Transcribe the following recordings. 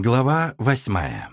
Глава восьмая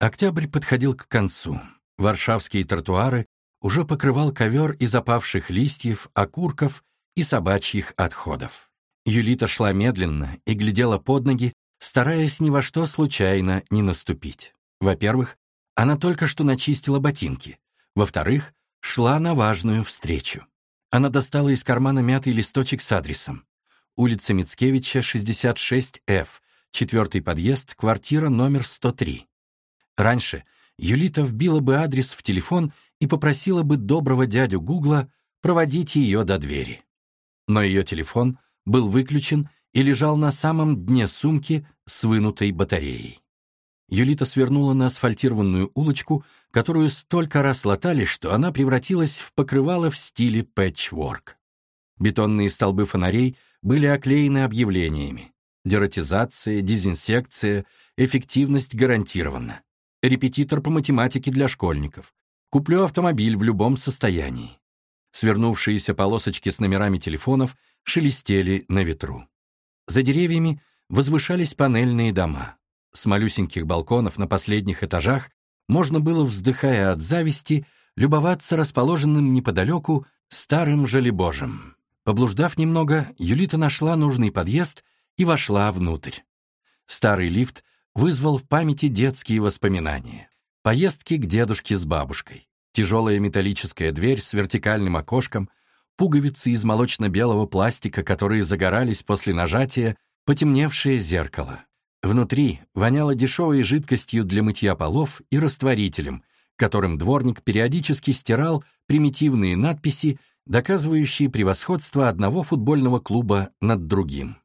Октябрь подходил к концу. Варшавские тротуары уже покрывал ковер из опавших листьев, окурков и собачьих отходов. Юлита шла медленно и глядела под ноги, стараясь ни во что случайно не наступить. Во-первых, она только что начистила ботинки. Во-вторых, шла на важную встречу. Она достала из кармана мятый листочек с адресом. Улица Мицкевича, 66Ф, четвертый подъезд, квартира номер 103. Раньше Юлита вбила бы адрес в телефон и попросила бы доброго дядю Гугла проводить ее до двери. Но ее телефон был выключен и лежал на самом дне сумки с вынутой батареей. Юлита свернула на асфальтированную улочку, которую столько раз латали, что она превратилась в покрывало в стиле пэтчворк. Бетонные столбы фонарей были оклеены объявлениями. Дератизация, дезинсекция, эффективность гарантирована. Репетитор по математике для школьников. Куплю автомобиль в любом состоянии. Свернувшиеся полосочки с номерами телефонов шелестели на ветру. За деревьями возвышались панельные дома. С малюсеньких балконов на последних этажах можно было, вздыхая от зависти, любоваться расположенным неподалеку старым жалебожем. Поблуждав немного, Юлита нашла нужный подъезд и вошла внутрь. Старый лифт вызвал в памяти детские воспоминания. Поездки к дедушке с бабушкой, тяжелая металлическая дверь с вертикальным окошком — пуговицы из молочно-белого пластика, которые загорались после нажатия, потемневшее зеркало. Внутри воняло дешевой жидкостью для мытья полов и растворителем, которым дворник периодически стирал примитивные надписи, доказывающие превосходство одного футбольного клуба над другим.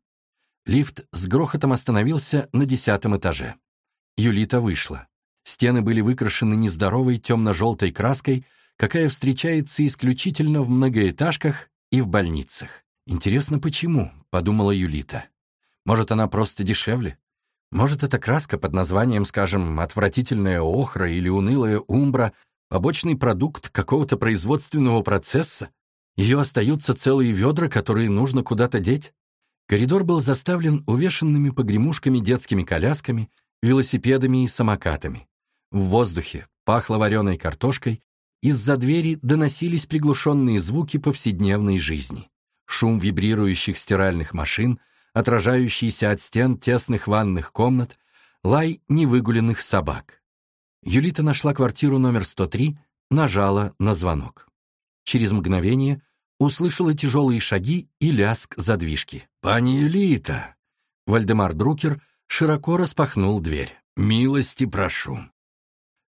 Лифт с грохотом остановился на десятом этаже. Юлита вышла. Стены были выкрашены нездоровой темно-желтой краской, какая встречается исключительно в многоэтажках и в больницах. «Интересно, почему?» — подумала Юлита. «Может, она просто дешевле? Может, эта краска под названием, скажем, отвратительная охра или унылая умбра, побочный продукт какого-то производственного процесса? Ее остаются целые ведра, которые нужно куда-то деть?» Коридор был заставлен увешанными погремушками детскими колясками, велосипедами и самокатами. В воздухе пахло вареной картошкой из-за двери доносились приглушенные звуки повседневной жизни. Шум вибрирующих стиральных машин, отражающийся от стен тесных ванных комнат, лай невыгуленных собак. Юлита нашла квартиру номер 103, нажала на звонок. Через мгновение услышала тяжелые шаги и лязг задвижки. «Пани Юлита!» Вальдемар Друкер широко распахнул дверь. «Милости прошу!»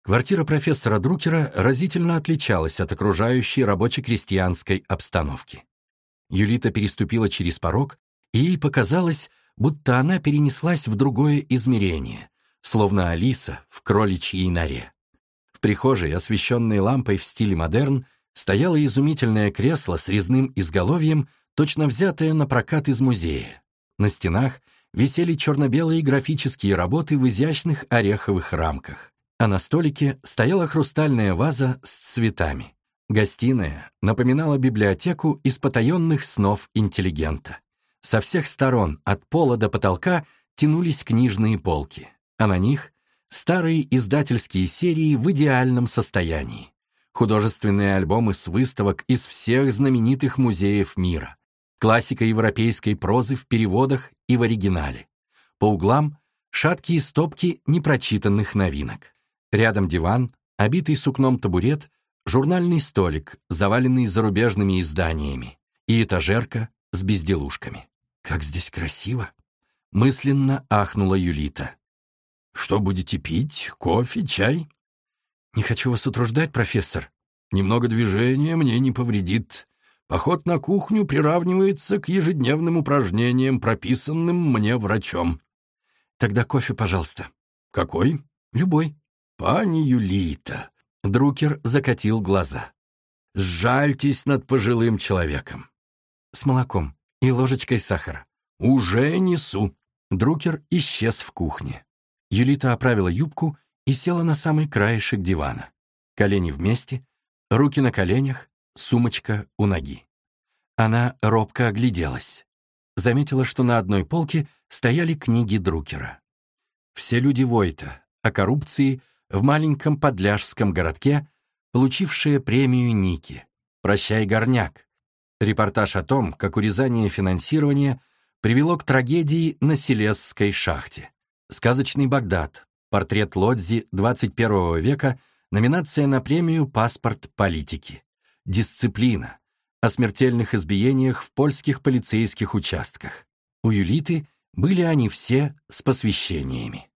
Квартира профессора Друкера разительно отличалась от окружающей рабоче-крестьянской обстановки. Юлита переступила через порог, и ей показалось, будто она перенеслась в другое измерение, словно Алиса в кроличьей норе. В прихожей, освещенной лампой в стиле модерн, стояло изумительное кресло с резным изголовьем, точно взятое на прокат из музея. На стенах висели черно-белые графические работы в изящных ореховых рамках а на столике стояла хрустальная ваза с цветами. Гостиная напоминала библиотеку из потаенных снов интеллигента. Со всех сторон, от пола до потолка, тянулись книжные полки, а на них старые издательские серии в идеальном состоянии. Художественные альбомы с выставок из всех знаменитых музеев мира. Классика европейской прозы в переводах и в оригинале. По углам — шаткие стопки непрочитанных новинок. Рядом диван, обитый сукном табурет, журнальный столик, заваленный зарубежными изданиями, и этажерка с безделушками. «Как здесь красиво!» — мысленно ахнула Юлита. «Что будете пить? Кофе, чай?» «Не хочу вас утруждать, профессор. Немного движения мне не повредит. Поход на кухню приравнивается к ежедневным упражнениям, прописанным мне врачом». «Тогда кофе, пожалуйста». «Какой?» «Любой». «Пани Юлита!» — Друкер закатил глаза. «Сжальтесь над пожилым человеком». «С молоком и ложечкой сахара». «Уже несу». Друкер исчез в кухне. Юлита оправила юбку и села на самый краешек дивана. колени вместе, руки на коленях, сумочка у ноги. Она робко огляделась. Заметила, что на одной полке стояли книги Друкера. Все люди Войта о коррупции в маленьком подляжском городке, получившие премию Ники. «Прощай, горняк». Репортаж о том, как урезание финансирования привело к трагедии на Селесской шахте. «Сказочный Багдад», портрет Лодзи 21 века, номинация на премию «Паспорт политики». Дисциплина. О смертельных избиениях в польских полицейских участках. У Юлиты были они все с посвящениями.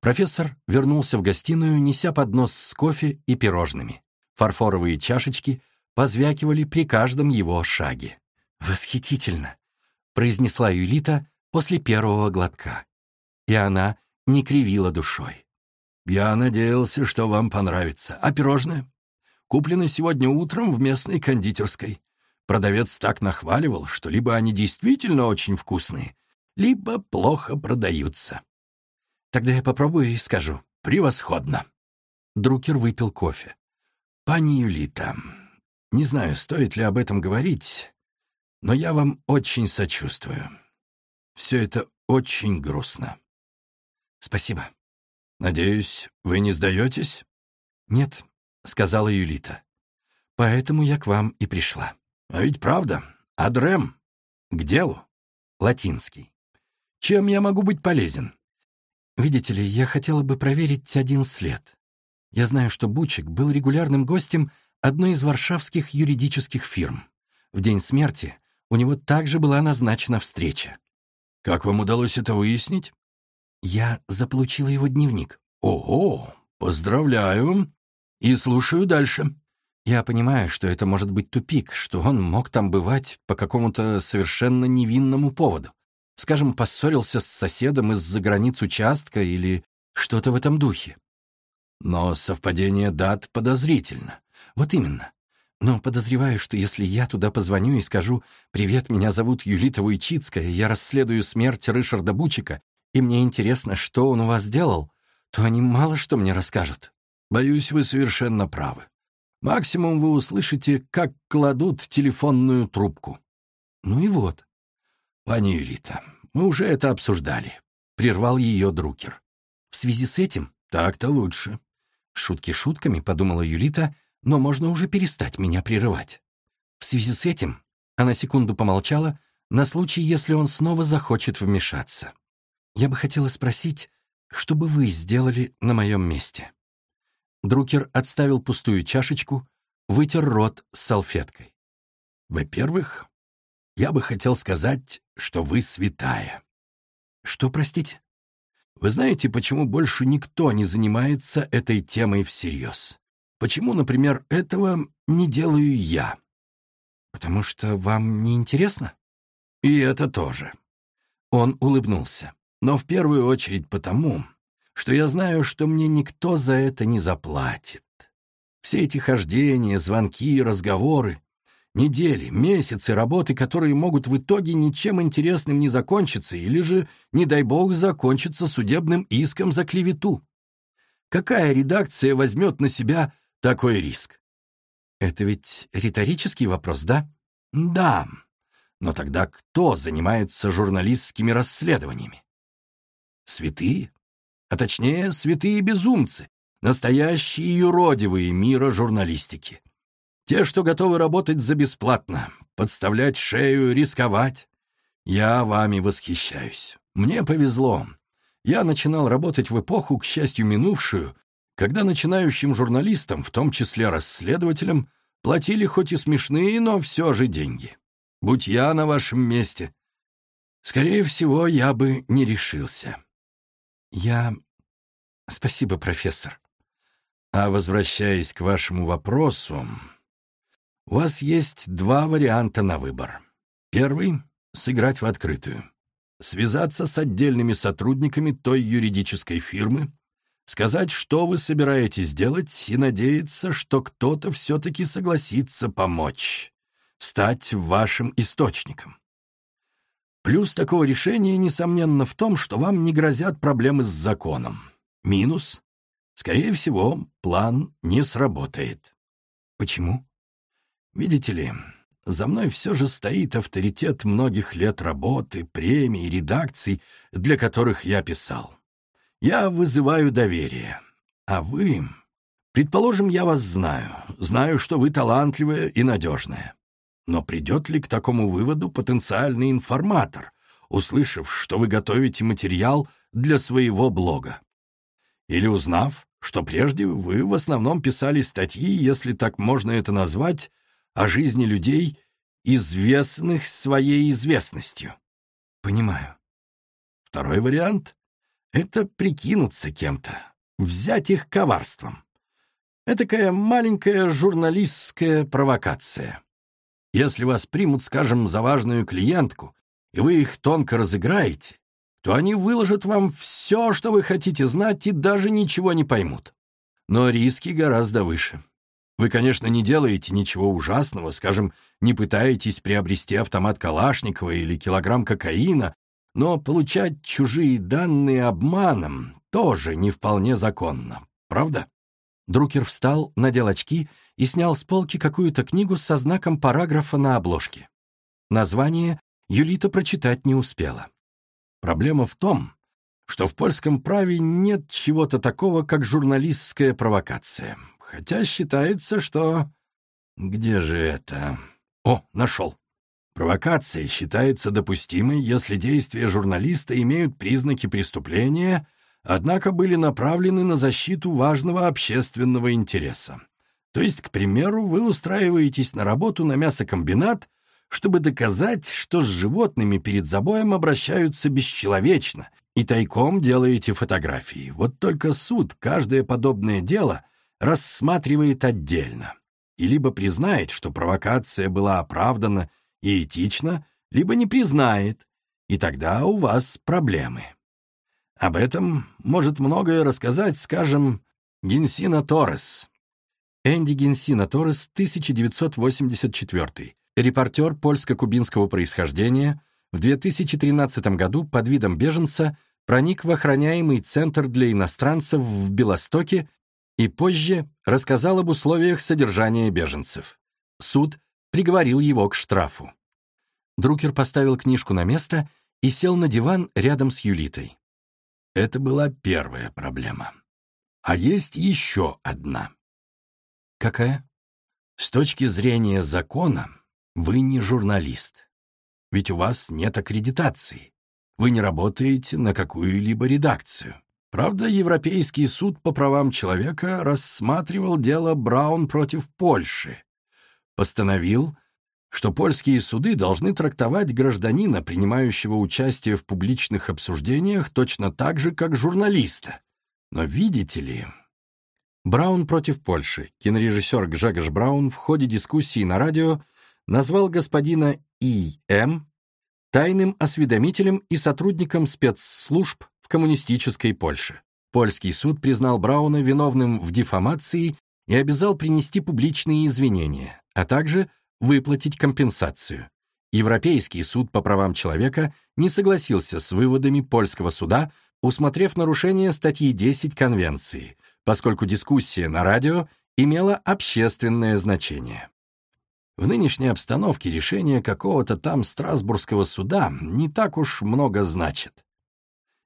Профессор вернулся в гостиную, неся поднос с кофе и пирожными. Фарфоровые чашечки позвякивали при каждом его шаге. «Восхитительно!» — произнесла Юлита после первого глотка. И она не кривила душой. «Я надеялся, что вам понравится. А пирожное? Куплено сегодня утром в местной кондитерской. Продавец так нахваливал, что либо они действительно очень вкусные, либо плохо продаются. Тогда я попробую и скажу. Превосходно. Друкер выпил кофе. Пани Юлита, не знаю, стоит ли об этом говорить, но я вам очень сочувствую. Все это очень грустно. Спасибо. Надеюсь, вы не сдаетесь? Нет, сказала Юлита. Поэтому я к вам и пришла. А ведь правда, Адрем. К делу. Латинский. Чем я могу быть полезен? Видите ли, я хотела бы проверить один след. Я знаю, что Бучик был регулярным гостем одной из варшавских юридических фирм. В день смерти у него также была назначена встреча. Как вам удалось это выяснить? Я заполучила его дневник. Ого, поздравляю. И слушаю дальше. Я понимаю, что это может быть тупик, что он мог там бывать по какому-то совершенно невинному поводу. Скажем, поссорился с соседом из-за границ участка или что-то в этом духе. Но совпадение дат подозрительно. Вот именно. Но подозреваю, что если я туда позвоню и скажу «Привет, меня зовут Юлита Вуйчицкая, я расследую смерть Рышарда Бучика, и мне интересно, что он у вас делал», то они мало что мне расскажут. Боюсь, вы совершенно правы. Максимум вы услышите, как кладут телефонную трубку. Ну и вот. «Пани Юлита, мы уже это обсуждали», — прервал ее Друкер. «В связи с этим так-то лучше». Шутки шутками, подумала Юлита, но можно уже перестать меня прерывать. В связи с этим она секунду помолчала на случай, если он снова захочет вмешаться. «Я бы хотела спросить, что бы вы сделали на моем месте?» Друкер отставил пустую чашечку, вытер рот с салфеткой. «Во-первых, я бы хотел сказать, что вы святая. Что, простите? Вы знаете, почему больше никто не занимается этой темой всерьез? Почему, например, этого не делаю я? Потому что вам не интересно? И это тоже. Он улыбнулся. Но в первую очередь потому, что я знаю, что мне никто за это не заплатит. Все эти хождения, звонки, разговоры Недели, месяцы работы, которые могут в итоге ничем интересным не закончиться или же, не дай бог, закончиться судебным иском за клевету. Какая редакция возьмет на себя такой риск? Это ведь риторический вопрос, да? Да. Но тогда кто занимается журналистскими расследованиями? Святые? А точнее, святые безумцы, настоящие юродивые мира журналистики. Те, что готовы работать за бесплатно, подставлять шею, рисковать. Я вами восхищаюсь. Мне повезло. Я начинал работать в эпоху, к счастью, минувшую, когда начинающим журналистам, в том числе расследователям, платили хоть и смешные, но все же деньги. Будь я на вашем месте, скорее всего, я бы не решился. Я... Спасибо, профессор. А возвращаясь к вашему вопросу, у вас есть два варианта на выбор. Первый — сыграть в открытую. Связаться с отдельными сотрудниками той юридической фирмы, сказать, что вы собираетесь делать, и надеяться, что кто-то все-таки согласится помочь, стать вашим источником. Плюс такого решения, несомненно, в том, что вам не грозят проблемы с законом. Минус скорее всего, план не сработает. Почему? Видите ли, за мной все же стоит авторитет многих лет работы, премий, редакций, для которых я писал. Я вызываю доверие. А вы... Предположим, я вас знаю, знаю, что вы талантливая и надежная. Но придет ли к такому выводу потенциальный информатор, услышав, что вы готовите материал для своего блога? Или узнав, что прежде вы в основном писали статьи, если так можно это назвать, о жизни людей, известных своей известностью? Понимаю. Второй вариант — это прикинуться кем-то, взять их коварством. Этакая маленькая журналистская провокация. Если вас примут, скажем, за важную клиентку, и вы их тонко разыграете, то они выложат вам все, что вы хотите знать, и даже ничего не поймут. Но риски гораздо выше. Вы, конечно, не делаете ничего ужасного, скажем, не пытаетесь приобрести автомат Калашникова или килограмм кокаина, но получать чужие данные обманом тоже не вполне законно, правда? Друкер встал, надел очки и снял с полки какую-то книгу со знаком параграфа на обложке. Название Юлита прочитать не успела. Проблема в том, что в польском праве нет чего-то такого, как журналистская провокация. Хотя считается, что... Где же это? О, нашел. Провокация считается допустимой, если действия журналиста имеют признаки преступления — однако были направлены на защиту важного общественного интереса. То есть, к примеру, вы устраиваетесь на работу на мясокомбинат, чтобы доказать, что с животными перед забоем обращаются бесчеловечно, и тайком делаете фотографии. Вот только суд каждое подобное дело рассматривает отдельно и либо признает, что провокация была оправдана и этична, либо не признает, и тогда у вас проблемы. Об этом может многое рассказать, скажем, Генсина Торрес. Энди Генсина Торрес, 1984. Репортер польско-кубинского происхождения, в 2013 году под видом беженца проник в охраняемый центр для иностранцев в Белостоке и позже рассказал об условиях содержания беженцев. Суд приговорил его к штрафу. Друкер поставил книжку на место и сел на диван рядом с Юлитой. Это была первая проблема. А есть еще одна. Какая? С точки зрения закона, вы не журналист. Ведь у вас нет аккредитации. Вы не работаете на какую-либо редакцию. Правда, Европейский суд по правам человека рассматривал дело Браун против Польши. Постановил, что польские суды должны трактовать гражданина, принимающего участие в публичных обсуждениях, точно так же, как журналиста. Но видите ли... Браун против Польши. Кинорежиссер Гжегош Браун в ходе дискуссии на радио назвал господина И.М. тайным осведомителем и сотрудником спецслужб в коммунистической Польше. Польский суд признал Брауна виновным в дефамации и обязал принести публичные извинения, а также – выплатить компенсацию. Европейский суд по правам человека не согласился с выводами польского суда, усмотрев нарушение статьи 10 Конвенции, поскольку дискуссия на радио имела общественное значение. В нынешней обстановке решение какого-то там Страсбургского суда не так уж много значит.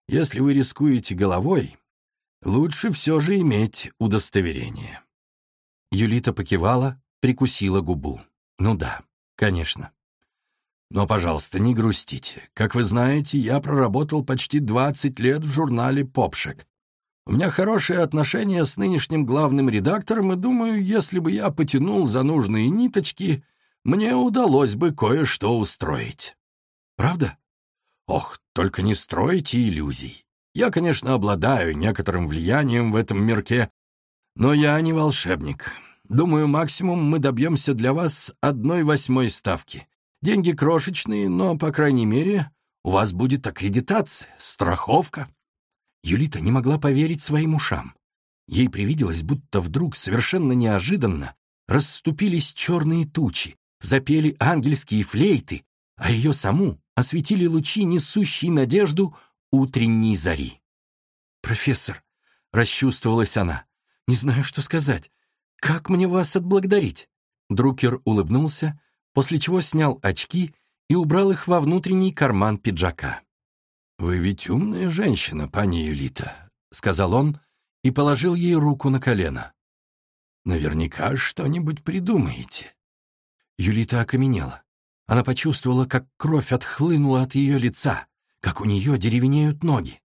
Если вы рискуете головой, лучше все же иметь удостоверение. Юлита покивала, прикусила губу. Ну да, конечно. Но, пожалуйста, не грустите. Как вы знаете, я проработал почти 20 лет в журнале «Попшек». У меня хорошие отношения с нынешним главным редактором, и думаю, если бы я потянул за нужные ниточки, мне удалось бы кое-что устроить. Правда? Ох, только не стройте иллюзий. Я, конечно, обладаю некоторым влиянием в этом мирке, но я не волшебник. Думаю, максимум мы добьемся для вас одной восьмой ставки. Деньги крошечные, но, по крайней мере, у вас будет аккредитация, страховка». Юлита не могла поверить своим ушам. Ей привиделось, будто вдруг, совершенно неожиданно, расступились черные тучи, запели ангельские флейты, а ее саму осветили лучи, несущие надежду утренней зари. «Профессор, расчувствовалась она. «Не знаю, что сказать. Как мне вас отблагодарить?» Друкер улыбнулся, после чего снял очки и убрал их во внутренний карман пиджака. «Вы ведь умная женщина, пани Юлита», — сказал он и положил ей руку на колено. «Наверняка что-нибудь придумаете». Юлита окаменела. Она почувствовала, как кровь отхлынула от ее лица, как у нее деревенеют ноги.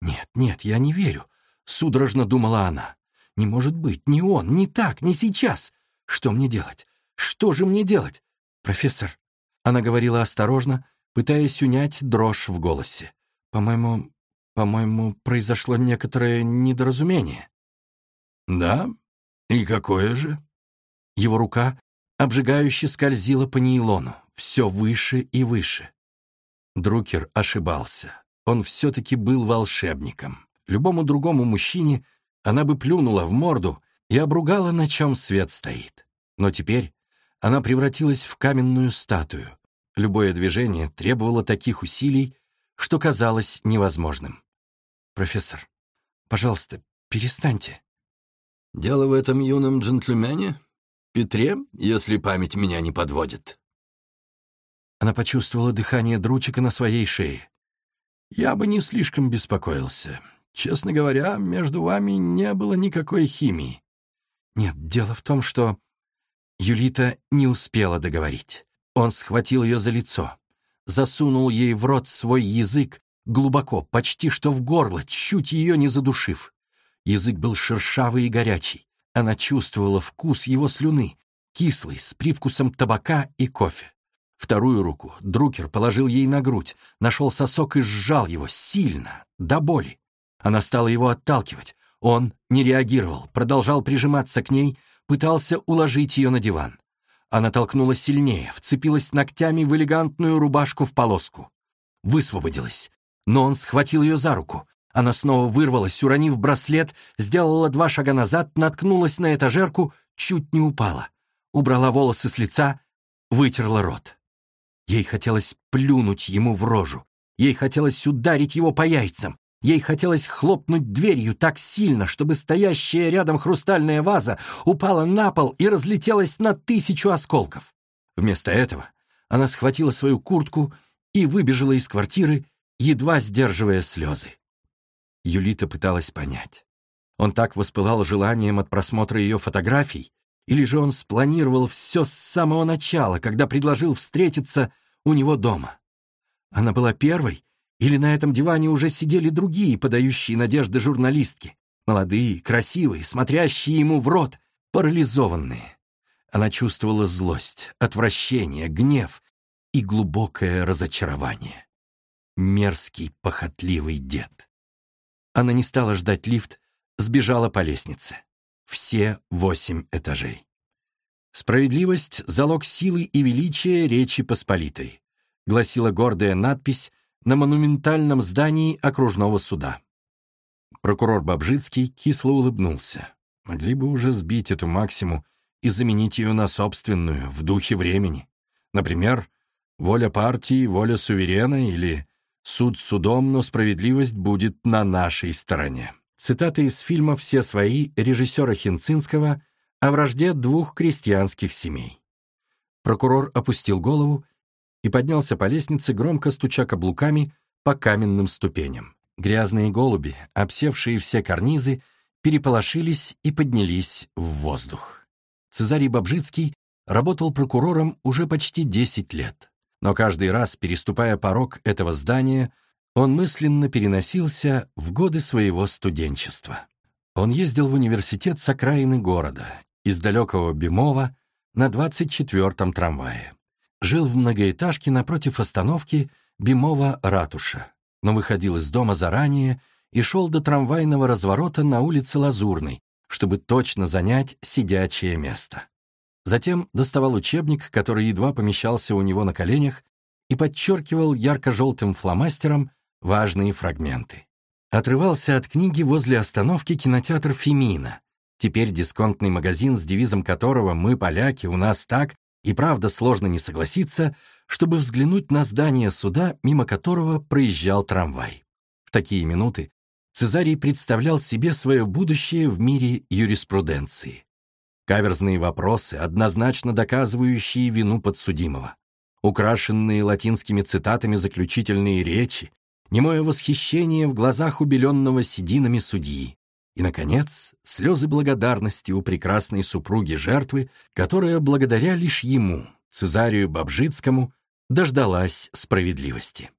«Нет, нет, я не верю», — судорожно думала она. «Не может быть, не он, не так, не сейчас. Что мне делать? Что же мне делать? Профессор...» Она говорила осторожно, пытаясь унять дрожь в голосе. «По-моему, по-моему, произошло некоторое недоразумение». «Да? И какое же?» Его рука обжигающе скользила по нейлону, все выше и выше. Друкер ошибался. Он все-таки был волшебником. Любому другому мужчине она бы плюнула в морду и обругала, на чем свет стоит. Но теперь она превратилась в каменную статую. Любое движение требовало таких усилий, что казалось невозможным. «Профессор, пожалуйста, перестаньте». «Дело в этом юном джентльмене? Петре, если память меня не подводит?» Она почувствовала дыхание дручика на своей шее. «Я бы не слишком беспокоился. Честно говоря, между вами не было никакой химии. Нет, дело в том, что...» Юлита не успела договорить. Он схватил ее за лицо, засунул ей в рот свой язык глубоко, почти что в горло, чуть ее не задушив. Язык был шершавый и горячий. Она чувствовала вкус его слюны, кислый, с привкусом табака и кофе. Вторую руку Друкер положил ей на грудь, нашел сосок и сжал его сильно, до боли. Она стала его отталкивать. Он не реагировал, продолжал прижиматься к ней, пытался уложить ее на диван. Она толкнула сильнее, вцепилась ногтями в элегантную рубашку в полоску. Высвободилась, но он схватил ее за руку. Она снова вырвалась, уронив браслет, сделала два шага назад, наткнулась на этажерку, чуть не упала. Убрала волосы с лица, вытерла рот. Ей хотелось плюнуть ему в рожу. Ей хотелось ударить его по яйцам. Ей хотелось хлопнуть дверью так сильно, чтобы стоящая рядом хрустальная ваза упала на пол и разлетелась на тысячу осколков. Вместо этого она схватила свою куртку и выбежала из квартиры, едва сдерживая слезы. Юлита пыталась понять. Он так воспылал желанием от просмотра ее фотографий, или же он спланировал все с самого начала, когда предложил встретиться у него дома. Она была первой, или на этом диване уже сидели другие, подающие надежды журналистки, молодые, красивые, смотрящие ему в рот, парализованные. Она чувствовала злость, отвращение, гнев и глубокое разочарование. Мерзкий, похотливый дед. Она не стала ждать лифт, сбежала по лестнице. Все восемь этажей. «Справедливость — залог силы и величия Речи Посполитой», гласила гордая надпись на монументальном здании окружного суда. Прокурор Бабжицкий кисло улыбнулся. Могли бы уже сбить эту максиму и заменить ее на собственную, в духе времени. Например, воля партии, воля суверена или суд судом, но справедливость будет на нашей стороне. Цитаты из фильма «Все свои» режиссера Хинцинского о вражде двух крестьянских семей. Прокурор опустил голову и поднялся по лестнице, громко стуча каблуками по каменным ступеням. Грязные голуби, обсевшие все карнизы, переполошились и поднялись в воздух. Цезарий Бобжицкий работал прокурором уже почти 10 лет, но каждый раз, переступая порог этого здания, он мысленно переносился в годы своего студенчества. Он ездил в университет с окраины города, из далекого Бемова, на 24-м трамвае жил в многоэтажке напротив остановки Бимова ратуша, но выходил из дома заранее и шел до трамвайного разворота на улице Лазурной, чтобы точно занять сидячее место. Затем доставал учебник, который едва помещался у него на коленях, и подчеркивал ярко-желтым фломастером важные фрагменты. Отрывался от книги возле остановки кинотеатр «Фемина», теперь дисконтный магазин, с девизом которого «Мы, поляки, у нас так», и правда сложно не согласиться, чтобы взглянуть на здание суда, мимо которого проезжал трамвай. В такие минуты Цезарий представлял себе свое будущее в мире юриспруденции. Каверзные вопросы, однозначно доказывающие вину подсудимого, украшенные латинскими цитатами заключительные речи, немое восхищение в глазах убеленного сединами судьи, и, наконец, слезы благодарности у прекрасной супруги жертвы, которая, благодаря лишь ему, Цезарию Бабжицкому, дождалась справедливости.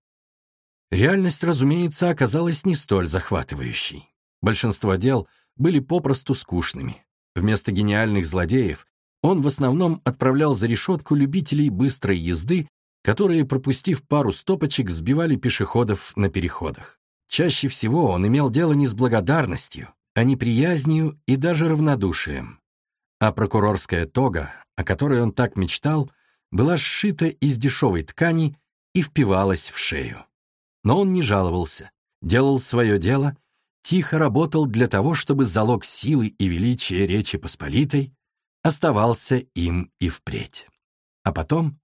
Реальность, разумеется, оказалась не столь захватывающей. Большинство дел были попросту скучными. Вместо гениальных злодеев он в основном отправлял за решетку любителей быстрой езды, которые, пропустив пару стопочек, сбивали пешеходов на переходах. Чаще всего он имел дело не с благодарностью, а неприязнью и даже равнодушием. А прокурорская тога, о которой он так мечтал, была сшита из дешевой ткани и впивалась в шею. Но он не жаловался, делал свое дело, тихо работал для того, чтобы залог силы и величия Речи Посполитой оставался им и впредь. А потом...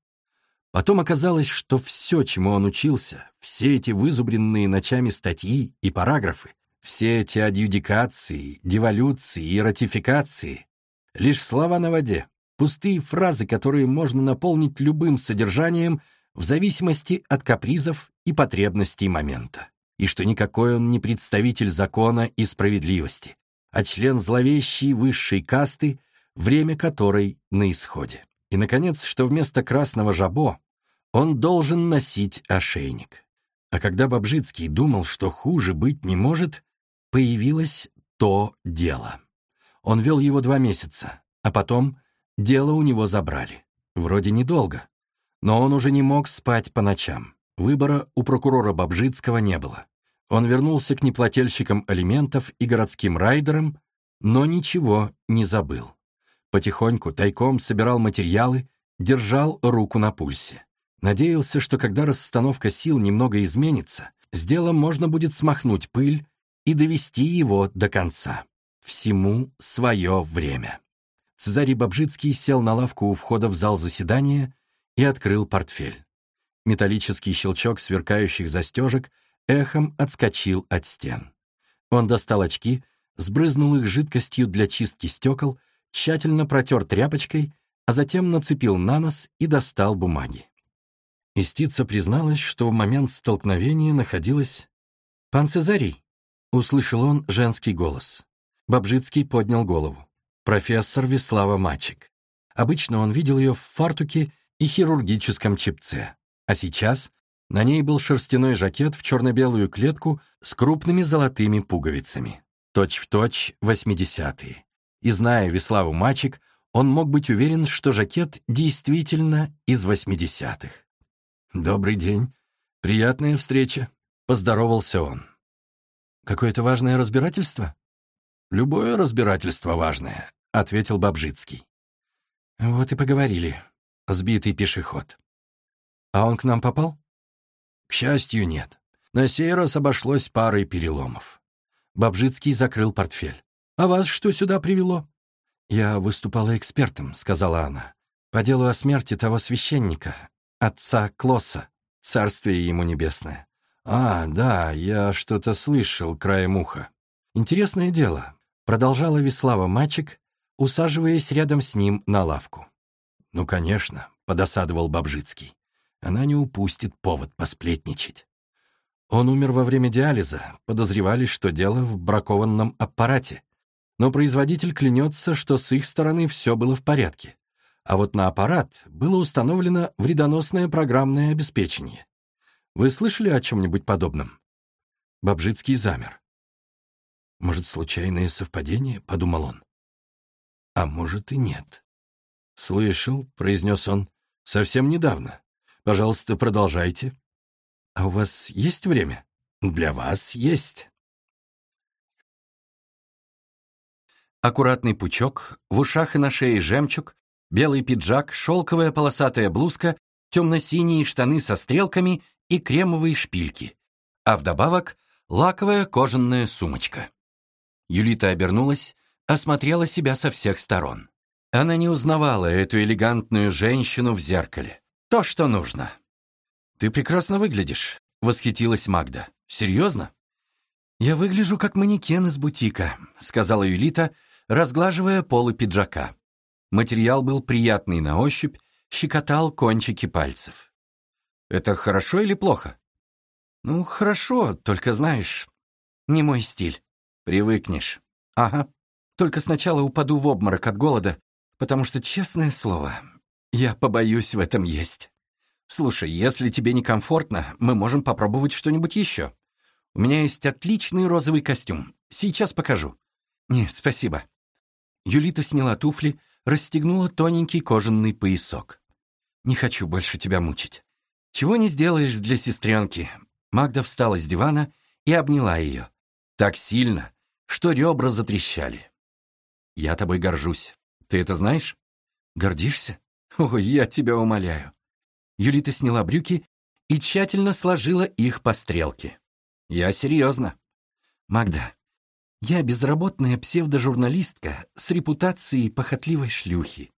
Потом оказалось, что все, чему он учился, все эти вызубренные ночами статьи и параграфы, все эти адъюдикации, деволюции и ратификации — лишь слова на воде, пустые фразы, которые можно наполнить любым содержанием в зависимости от капризов и потребностей момента, и что никакой он не представитель закона и справедливости, а член зловещей высшей касты, время которой на исходе. И, наконец, что вместо красного жабо он должен носить ошейник. А когда Бобжицкий думал, что хуже быть не может, появилось то дело. Он вел его два месяца, а потом дело у него забрали. Вроде недолго. Но он уже не мог спать по ночам. Выбора у прокурора Бобжицкого не было. Он вернулся к неплательщикам алиментов и городским райдерам, но ничего не забыл. Потихоньку, тайком собирал материалы, держал руку на пульсе. Надеялся, что когда расстановка сил немного изменится, с делом можно будет смахнуть пыль и довести его до конца. Всему свое время. Цезарий Бобжицкий сел на лавку у входа в зал заседания и открыл портфель. Металлический щелчок сверкающих застежек эхом отскочил от стен. Он достал очки, сбрызнул их жидкостью для чистки стекол, тщательно протер тряпочкой, а затем нацепил на нос и достал бумаги. Истица призналась, что в момент столкновения находилась... «Пан Цезарий!» — услышал он женский голос. Бобжицкий поднял голову. Профессор Веслава Мачек. Обычно он видел ее в фартуке и хирургическом чепце, а сейчас на ней был шерстяной жакет в черно-белую клетку с крупными золотыми пуговицами. Точь-в-точь восьмидесятые. И зная Веславу Мачек, он мог быть уверен, что жакет действительно из восьмидесятых. «Добрый день. Приятная встреча», — поздоровался он. Какое-то важное разбирательство? Любое разбирательство важное, ответил Бабжицкий. Вот и поговорили. Сбитый пешеход. А он к нам попал? К счастью, нет. На сей раз обошлось парой переломов. Бабжицкий закрыл портфель. «А вас что сюда привело?» «Я выступала экспертом», — сказала она, «по делу о смерти того священника, отца Клосса, царствие ему небесное. «А, да, я что-то слышал краем уха. Интересное дело», — продолжала Веслава Мачек, усаживаясь рядом с ним на лавку. «Ну, конечно», — подосадовал Бабжицкий. «Она не упустит повод посплетничать». Он умер во время диализа, подозревали, что дело в бракованном аппарате. Но производитель клянется, что с их стороны все было в порядке. А вот на аппарат было установлено вредоносное программное обеспечение. Вы слышали о чем-нибудь подобном?» Бабжицкий замер. «Может, случайное совпадение?» — подумал он. «А может и нет». «Слышал», — произнес он, — «совсем недавно. Пожалуйста, продолжайте». «А у вас есть время?» «Для вас есть». Аккуратный пучок, в ушах и на шее жемчуг, белый пиджак, шелковая полосатая блузка, темно-синие штаны со стрелками и кремовые шпильки, а вдобавок лаковая кожаная сумочка. Юлита обернулась, осмотрела себя со всех сторон. Она не узнавала эту элегантную женщину в зеркале. То, что нужно. «Ты прекрасно выглядишь», — восхитилась Магда. «Серьезно?» «Я выгляжу как манекен из бутика», — сказала Юлита, разглаживая полы пиджака. Материал был приятный на ощупь, щекотал кончики пальцев. «Это хорошо или плохо?» «Ну, хорошо, только знаешь, не мой стиль. Привыкнешь». «Ага. Только сначала упаду в обморок от голода, потому что, честное слово, я побоюсь в этом есть. Слушай, если тебе некомфортно, мы можем попробовать что-нибудь еще. У меня есть отличный розовый костюм. Сейчас покажу». «Нет, спасибо». Юлита сняла туфли, расстегнула тоненький кожаный поясок. «Не хочу больше тебя мучить. Чего не сделаешь для сестренки?» Магда встала с дивана и обняла ее. Так сильно, что ребра затрещали. «Я тобой горжусь. Ты это знаешь?» «Гордишься? Ой, я тебя умоляю». Юлита сняла брюки и тщательно сложила их по стрелке. Я серьезно. Магда, я безработная псевдожурналистка с репутацией похотливой шлюхи.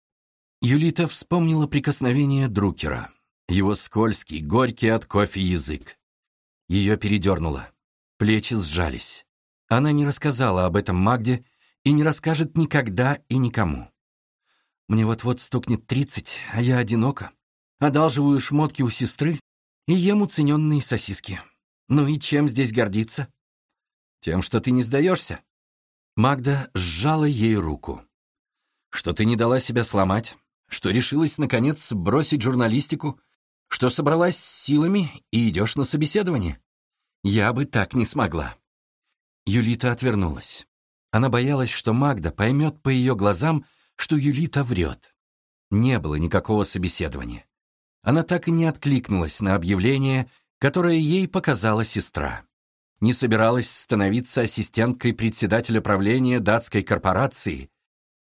Юлита вспомнила прикосновение Друкера, его скользкий, горький от кофе язык. Ее передернуло. Плечи сжались. Она не рассказала об этом Магде и не расскажет никогда и никому. Мне вот-вот стукнет тридцать, а я одинока. Одалживаю шмотки у сестры и ем уцененные сосиски. Ну и чем здесь гордиться? Тем, что ты не сдаешься. Магда сжала ей руку. Что ты не дала себя сломать, что решилась, наконец, бросить журналистику, что собралась с силами и идешь на собеседование. Я бы так не смогла. Юлита отвернулась. Она боялась, что Магда поймет по ее глазам, что Юлита врет. Не было никакого собеседования. Она так и не откликнулась на объявление которое ей показала сестра. Не собиралась становиться ассистенткой председателя правления датской корпорации,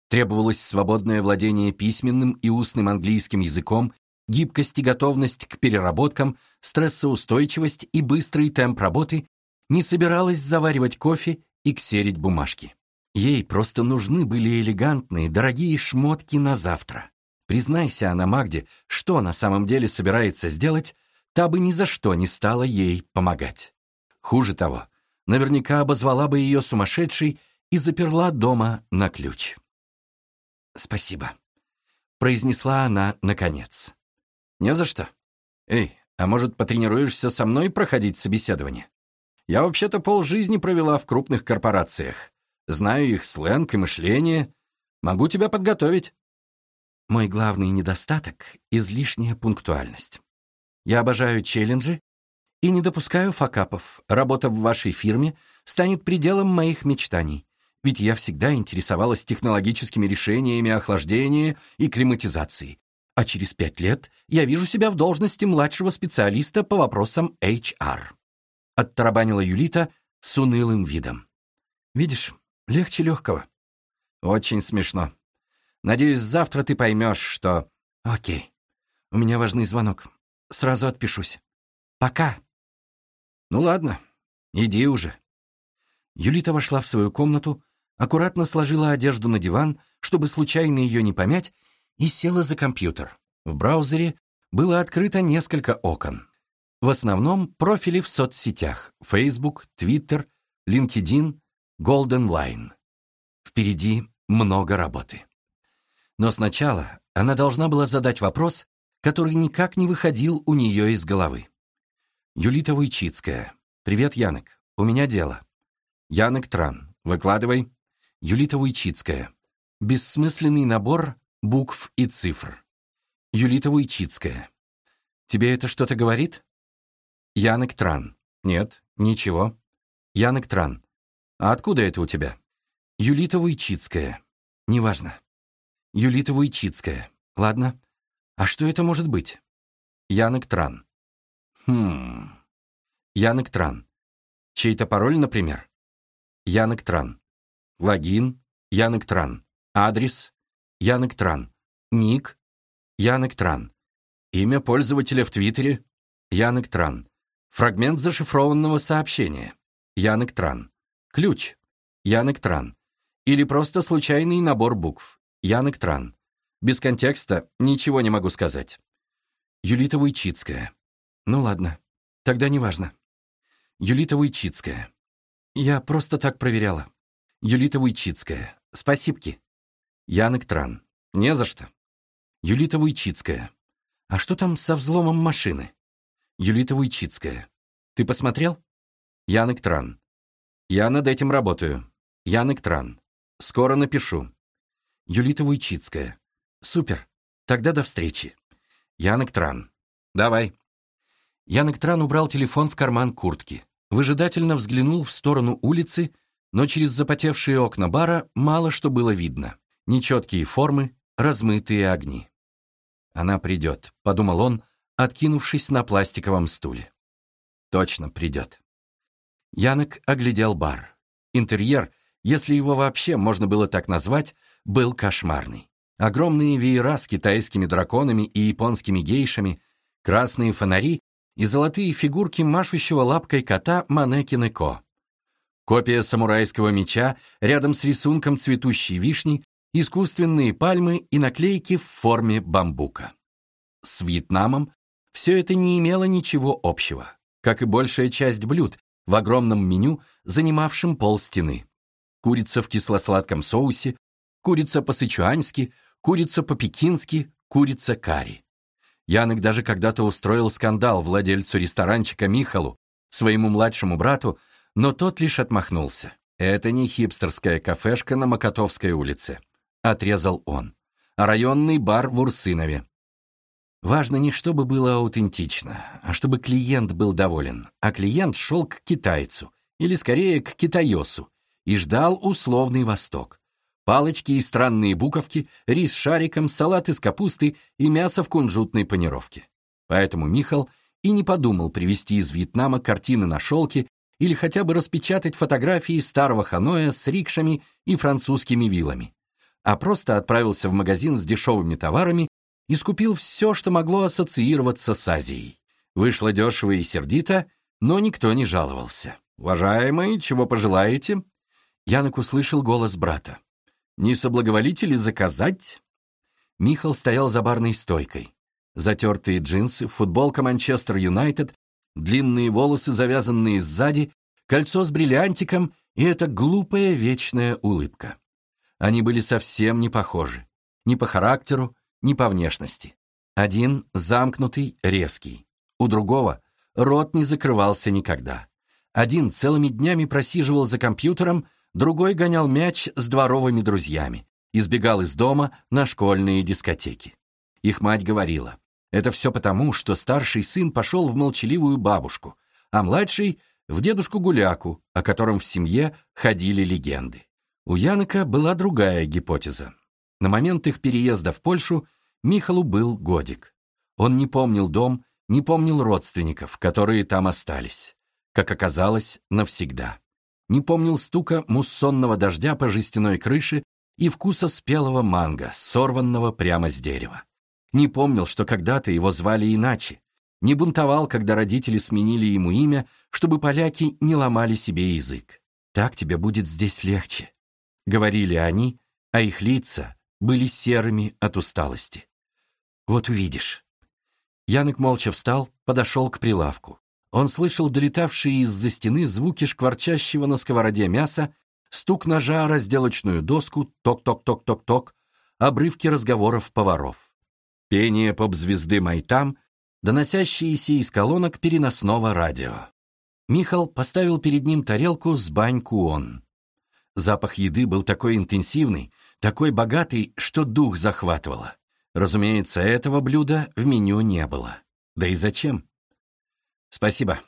требовалось свободное владение письменным и устным английским языком, гибкость и готовность к переработкам, стрессоустойчивость и быстрый темп работы, не собиралась заваривать кофе и ксерить бумажки. Ей просто нужны были элегантные, дорогие шмотки на завтра. Признайся она Магде, что на самом деле собирается сделать, та бы ни за что не стала ей помогать. Хуже того, наверняка обозвала бы ее сумасшедшей и заперла дома на ключ. «Спасибо», — произнесла она наконец. «Не за что. Эй, а может, потренируешься со мной проходить собеседование? Я вообще-то полжизни провела в крупных корпорациях. Знаю их сленг и мышление. Могу тебя подготовить». Мой главный недостаток — излишняя пунктуальность. Я обожаю челленджи и не допускаю факапов. Работа в вашей фирме станет пределом моих мечтаний, ведь я всегда интересовалась технологическими решениями охлаждения и климатизации. А через пять лет я вижу себя в должности младшего специалиста по вопросам HR. Оттарабанила Юлита с унылым видом. Видишь, легче легкого. Очень смешно. Надеюсь, завтра ты поймешь, что... Окей, у меня важный звонок. Сразу отпишусь. Пока. Ну ладно, иди уже. Юлита вошла в свою комнату, аккуратно сложила одежду на диван, чтобы случайно ее не помять, и села за компьютер. В браузере было открыто несколько окон. В основном профили в соцсетях — Facebook, Twitter, LinkedIn, Golden Line. Впереди много работы. Но сначала она должна была задать вопрос, который никак не выходил у нее из головы. Юлита Войчицкая. «Привет, Янок. У меня дело». Янок Тран. Выкладывай. Юлита Войчицкая. Бессмысленный набор букв и цифр. Юлита Войчицкая. Тебе это что-то говорит? Янок Тран. Нет, ничего. Янок Тран. А откуда это у тебя? Юлита Войчицкая. Неважно. Юлита Войчицкая. Ладно. А что это может быть? Янок Тран. Хм. Янок Тран. Чей-то пароль, например? Янок Тран. Логин. Янок Тран. Адрес. Янок Тран. Ник. Янок Тран. Имя пользователя в Твиттере. Янок Тран. Фрагмент зашифрованного сообщения. Янок Тран. Ключ. Янок Тран. Или просто случайный набор букв. Янок Тран. Без контекста ничего не могу сказать. Юлита Войчицкая. Ну ладно, тогда неважно. Юлита Войчицкая. Я просто так проверяла. Юлита Вуйчицкая. Спасибки. Янок Тран. Не за что. Юлита Вуйчицкая. А что там со взломом машины? Юлита Вуйчицкая. Ты посмотрел? Янок Тран. Я над этим работаю. Янок Тран. Скоро напишу. Юлита Вуйчицкая. Супер. Тогда до встречи. Янок Тран. Давай. Янок Тран убрал телефон в карман куртки. Выжидательно взглянул в сторону улицы, но через запотевшие окна бара мало что было видно. Нечеткие формы, размытые огни. «Она придет», — подумал он, откинувшись на пластиковом стуле. «Точно придет». Янок оглядел бар. Интерьер, если его вообще можно было так назвать, был кошмарный. Огромные веера с китайскими драконами и японскими гейшами, красные фонари и золотые фигурки машущего лапкой кота Манекины Ко. Копия самурайского меча рядом с рисунком цветущей вишни, искусственные пальмы и наклейки в форме бамбука. С Вьетнамом все это не имело ничего общего, как и большая часть блюд в огромном меню, занимавшем пол стены. Курица в кисло-сладком соусе, курица по-сычуански, курица по-пекински, курица карри. Янок даже когда-то устроил скандал владельцу ресторанчика Михалу, своему младшему брату, но тот лишь отмахнулся. «Это не хипстерская кафешка на Макотовской улице», — отрезал он, «а районный бар в Урсынове». Важно не чтобы было аутентично, а чтобы клиент был доволен, а клиент шел к китайцу, или скорее к китаёсу, и ждал условный Восток. Палочки и странные буковки, рис с шариком, салат из капусты и мясо в кунжутной панировке. Поэтому Михал и не подумал привезти из Вьетнама картины на шелке или хотя бы распечатать фотографии старого Ханоя с рикшами и французскими вилами, а просто отправился в магазин с дешевыми товарами и скупил все, что могло ассоциироваться с Азией. Вышло дешево и сердито, но никто не жаловался. «Уважаемый, чего пожелаете?» Янок услышал голос брата. «Не соблаговолите ли заказать?» Михал стоял за барной стойкой. Затертые джинсы, футболка Манчестер Юнайтед, длинные волосы, завязанные сзади, кольцо с бриллиантиком и эта глупая вечная улыбка. Они были совсем не похожи. Ни по характеру, ни по внешности. Один замкнутый, резкий. У другого рот не закрывался никогда. Один целыми днями просиживал за компьютером, другой гонял мяч с дворовыми друзьями, избегал из дома на школьные дискотеки. Их мать говорила, это все потому, что старший сын пошел в молчаливую бабушку, а младший — в дедушку Гуляку, о котором в семье ходили легенды. У Янока была другая гипотеза. На момент их переезда в Польшу Михалу был годик. Он не помнил дом, не помнил родственников, которые там остались. Как оказалось, навсегда не помнил стука муссонного дождя по жестяной крыше и вкуса спелого манго, сорванного прямо с дерева. Не помнил, что когда-то его звали иначе. Не бунтовал, когда родители сменили ему имя, чтобы поляки не ломали себе язык. «Так тебе будет здесь легче», — говорили они, а их лица были серыми от усталости. «Вот увидишь». Янок молча встал, подошел к прилавку. Он слышал долетавшие из-за стены звуки шкварчащего на сковороде мяса, стук ножа о разделочную доску, ток-ток-ток-ток-ток, обрывки разговоров поваров. Пение поп-звезды Майтам, доносящиеся из колонок переносного радио. Михал поставил перед ним тарелку с баньку-он. Запах еды был такой интенсивный, такой богатый, что дух захватывало. Разумеется, этого блюда в меню не было. Да и зачем? «Спасибо».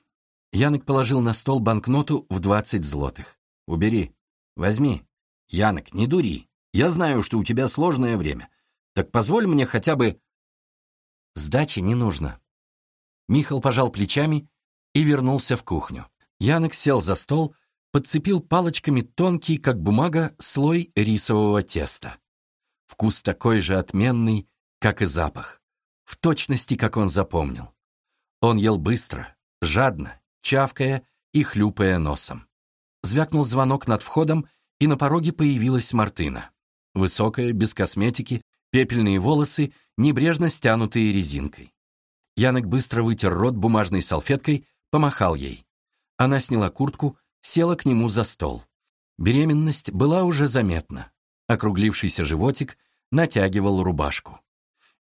Янок положил на стол банкноту в двадцать злотых. «Убери. Возьми. Янок, не дури. Я знаю, что у тебя сложное время. Так позволь мне хотя бы...» «Сдачи не нужно». Михал пожал плечами и вернулся в кухню. Янок сел за стол, подцепил палочками тонкий, как бумага, слой рисового теста. Вкус такой же отменный, как и запах. В точности, как он запомнил. Он ел быстро, жадно, чавкая и хлюпая носом. Звякнул звонок над входом, и на пороге появилась Мартына. Высокая, без косметики, пепельные волосы, небрежно стянутые резинкой. Янок быстро вытер рот бумажной салфеткой, помахал ей. Она сняла куртку, села к нему за стол. Беременность была уже заметна. Округлившийся животик натягивал рубашку.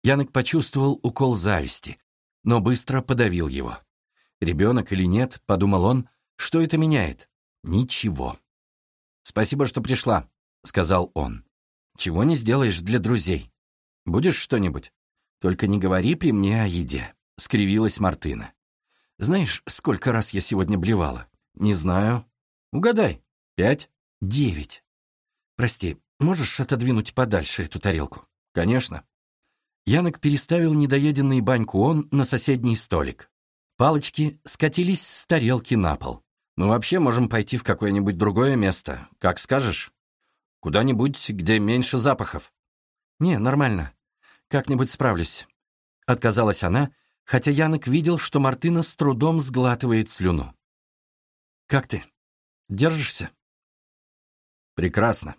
Янок почувствовал укол зависти, но быстро подавил его. Ребенок или нет, подумал он, что это меняет? Ничего. «Спасибо, что пришла», — сказал он. «Чего не сделаешь для друзей? Будешь что-нибудь? Только не говори при мне о еде», — скривилась Мартына. «Знаешь, сколько раз я сегодня блевала?» «Не знаю». «Угадай». «Пять?» «Девять». «Прости, можешь отодвинуть подальше эту тарелку?» «Конечно». Янок переставил недоеденный баньку он на соседний столик. Палочки скатились с тарелки на пол. «Мы вообще можем пойти в какое-нибудь другое место, как скажешь. Куда-нибудь, где меньше запахов». «Не, нормально. Как-нибудь справлюсь». Отказалась она, хотя Янок видел, что Мартына с трудом сглатывает слюну. «Как ты? Держишься?» «Прекрасно».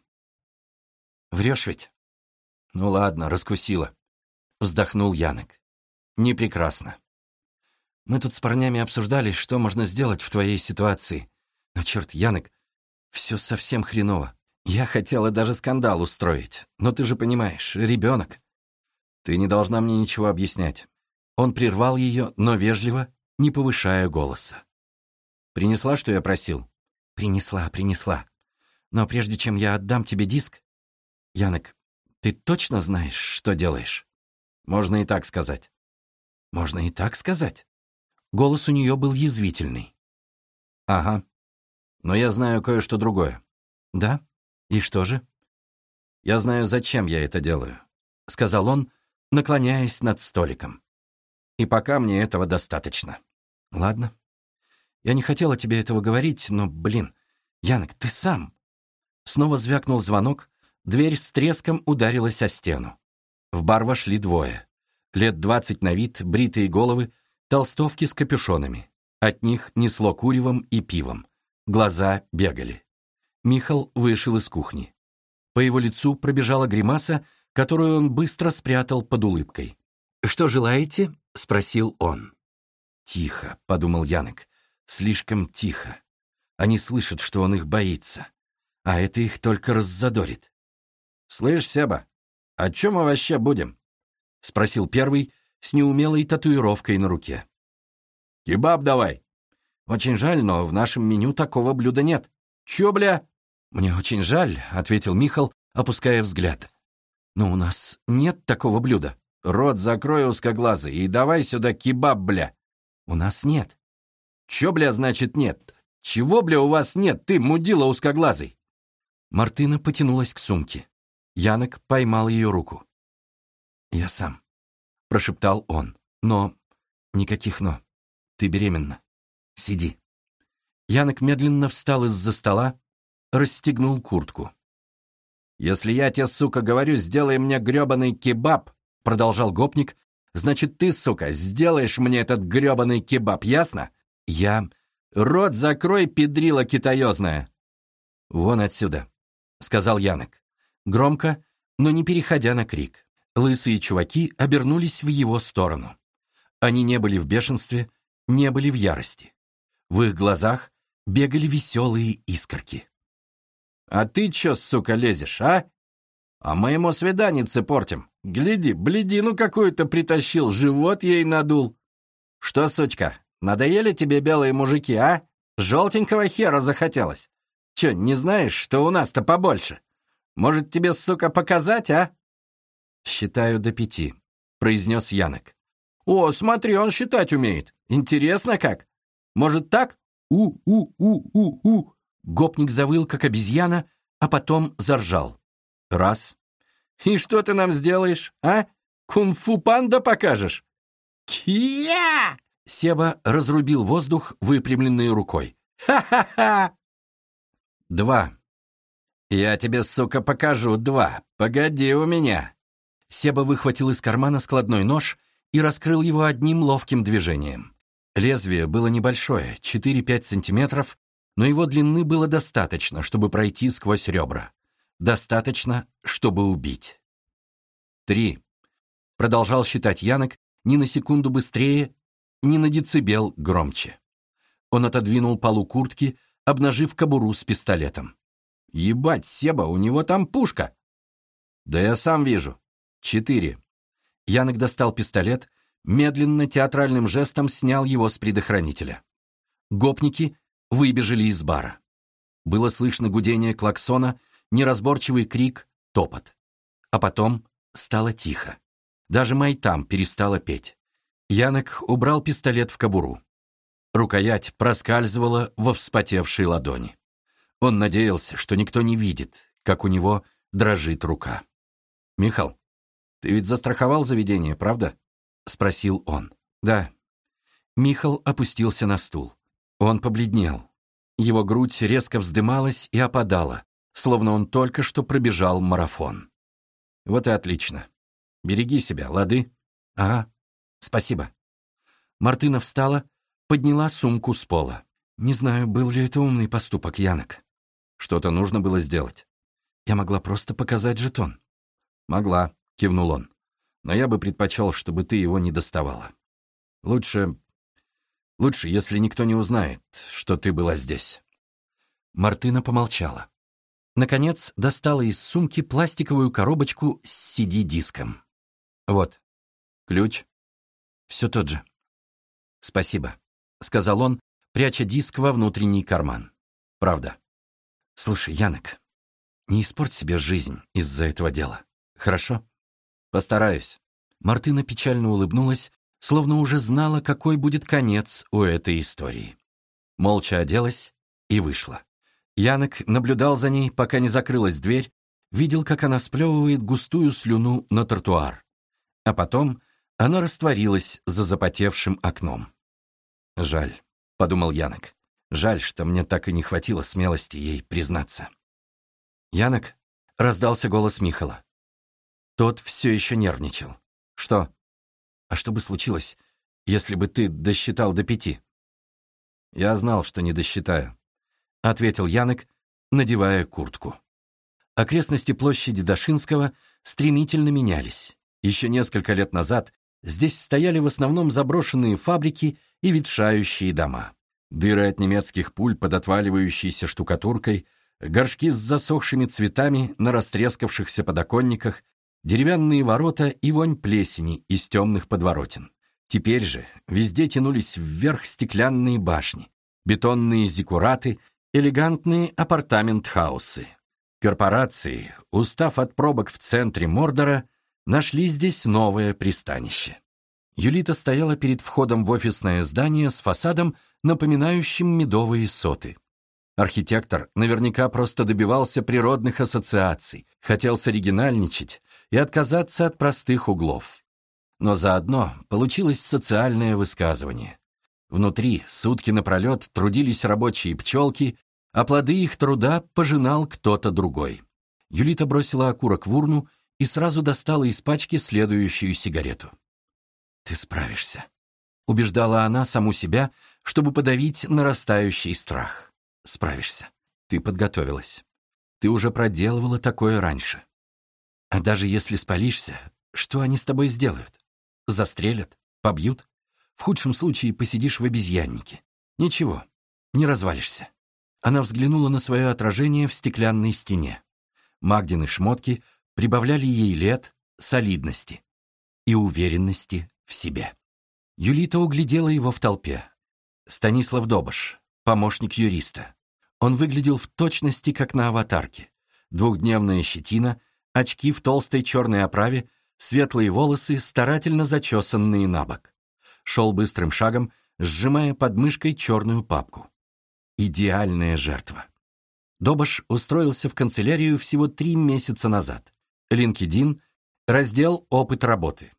«Врешь ведь?» «Ну ладно, раскусила», — вздохнул Янок. «Не прекрасно. Мы тут с парнями обсуждали, что можно сделать в твоей ситуации. Но, черт, Янок, все совсем хреново. Я хотела даже скандал устроить, но ты же понимаешь, ребенок. Ты не должна мне ничего объяснять. Он прервал ее, но вежливо, не повышая голоса. Принесла, что я просил? Принесла, принесла. Но прежде чем я отдам тебе диск... Янок, ты точно знаешь, что делаешь? Можно и так сказать. Можно и так сказать? Голос у нее был язвительный. Ага. Но я знаю кое-что другое. Да? «И что же?» «Я знаю, зачем я это делаю», — сказал он, наклоняясь над столиком. «И пока мне этого достаточно». «Ладно. Я не хотела тебе этого говорить, но, блин, Янок, ты сам...» Снова звякнул звонок, дверь с треском ударилась о стену. В бар вошли двое. Лет двадцать на вид, бритые головы, толстовки с капюшонами. От них несло куревом и пивом. Глаза бегали. Михал вышел из кухни. По его лицу пробежала гримаса, которую он быстро спрятал под улыбкой. «Что желаете?» — спросил он. «Тихо», — подумал Янок, — «слишком тихо. Они слышат, что он их боится, а это их только раззадорит». «Слышь, Себа, о чем мы вообще будем?» — спросил первый с неумелой татуировкой на руке. «Кебаб давай!» «Очень жаль, но в нашем меню такого блюда нет». «Чё, бля?» «Мне очень жаль», — ответил Михал, опуская взгляд. «Но у нас нет такого блюда. Рот закрой узкоглазый и давай сюда кебаб, бля». «У нас нет». «Чё, бля, значит нет? Чего, бля, у вас нет, ты, мудила узкоглазый?» Мартына потянулась к сумке. Янок поймал ее руку. «Я сам», — прошептал он. «Но... никаких «но». Ты беременна. Сиди». Янок медленно встал из-за стола, расстегнул куртку. «Если я тебе, сука, говорю, сделай мне грёбаный кебаб», — продолжал гопник, «значит, ты, сука, сделаешь мне этот грёбаный кебаб, ясно? Я... Рот закрой, педрила китаёзная!» «Вон отсюда», — сказал Янок. Громко, но не переходя на крик. Лысые чуваки обернулись в его сторону. Они не были в бешенстве, не были в ярости. В их глазах бегали веселые искорки. А ты чё, сука, лезешь, а? А мы ему свиданицы портим. Гляди, бледину какую-то притащил, живот ей надул. Что, сучка, надоели тебе белые мужики, а? Желтенького хера захотелось. Чё, не знаешь, что у нас-то побольше? Может, тебе, сука, показать, а? Считаю до пяти, произнес Янок. О, смотри, он считать умеет. Интересно как? Может, так? У-у-у-у-у. Гопник завыл, как обезьяна, а потом заржал. Раз. «И что ты нам сделаешь, а? Кунг-фу панда покажешь?» «Кия!» Себа разрубил воздух, выпрямленной рукой. «Ха-ха-ха!» «Два. Я тебе, сука, покажу два. Погоди у меня!» Себа выхватил из кармана складной нож и раскрыл его одним ловким движением. Лезвие было небольшое, 4-5 сантиметров, но его длины было достаточно, чтобы пройти сквозь ребра. Достаточно, чтобы убить. Три. Продолжал считать Янок ни на секунду быстрее, ни на децибел громче. Он отодвинул полу куртки, обнажив кобуру с пистолетом. «Ебать, Себа, у него там пушка!» «Да я сам вижу. Четыре». Янок достал пистолет, медленно, театральным жестом снял его с предохранителя. Гопники выбежали из бара. Было слышно гудение клаксона, неразборчивый крик, топот. А потом стало тихо. Даже Майтам перестала петь. Янок убрал пистолет в кобуру. Рукоять проскальзывала во вспотевшей ладони. Он надеялся, что никто не видит, как у него дрожит рука. «Михал, ты ведь застраховал заведение, правда?» — спросил он. «Да». Михал опустился на стул. Он побледнел. Его грудь резко вздымалась и опадала, словно он только что пробежал марафон. «Вот и отлично. Береги себя, лады?» «Ага, спасибо». Мартына встала, подняла сумку с пола. «Не знаю, был ли это умный поступок, Янок. Что-то нужно было сделать. Я могла просто показать жетон». «Могла», — кивнул он. «Но я бы предпочел, чтобы ты его не доставала. Лучше... Лучше, если никто не узнает, что ты была здесь». Мартына помолчала. Наконец, достала из сумки пластиковую коробочку с CD-диском. «Вот, ключ. Все тот же». «Спасибо», — сказал он, пряча диск во внутренний карман. «Правда. Слушай, Янок, не испорть себе жизнь из-за этого дела. Хорошо?» «Постараюсь». Мартына печально улыбнулась, словно уже знала, какой будет конец у этой истории. Молча оделась и вышла. Янок наблюдал за ней, пока не закрылась дверь, видел, как она сплевывает густую слюну на тротуар. А потом она растворилась за запотевшим окном. «Жаль», — подумал Янок. «Жаль, что мне так и не хватило смелости ей признаться». «Янок?» — раздался голос Михала. Тот все еще нервничал. «Что?» «А что бы случилось, если бы ты досчитал до пяти?» «Я знал, что не досчитаю», — ответил Янок, надевая куртку. Окрестности площади Дашинского стремительно менялись. Еще несколько лет назад здесь стояли в основном заброшенные фабрики и ветшающие дома. Дыры от немецких пуль под отваливающейся штукатуркой, горшки с засохшими цветами на растрескавшихся подоконниках, деревянные ворота и вонь плесени из темных подворотен. Теперь же везде тянулись вверх стеклянные башни, бетонные зиккураты элегантные апартамент-хаусы. Корпорации, устав от пробок в центре Мордора, нашли здесь новое пристанище. Юлита стояла перед входом в офисное здание с фасадом, напоминающим медовые соты. Архитектор наверняка просто добивался природных ассоциаций, хотел соригинальничать и отказаться от простых углов. Но заодно получилось социальное высказывание. Внутри сутки напролет трудились рабочие пчелки, а плоды их труда пожинал кто-то другой. Юлита бросила окурок в урну и сразу достала из пачки следующую сигарету. «Ты справишься», — убеждала она саму себя, чтобы подавить нарастающий страх. «Справишься. Ты подготовилась. Ты уже проделывала такое раньше. А даже если спалишься, что они с тобой сделают? Застрелят? Побьют? В худшем случае посидишь в обезьяннике. Ничего, не развалишься. Она взглянула на свое отражение в стеклянной стене. Магдины шмотки прибавляли ей лет, солидности и уверенности в себе. Юлита углядела его в толпе. Станислав Добыш, помощник юриста. Он выглядел в точности, как на аватарке. Двухдневная щетина, очки в толстой черной оправе, светлые волосы, старательно зачесанные на бок шел быстрым шагом, сжимая под мышкой черную папку. Идеальная жертва. Добаш устроился в канцелярию всего три месяца назад. LinkedIn, раздел «Опыт работы».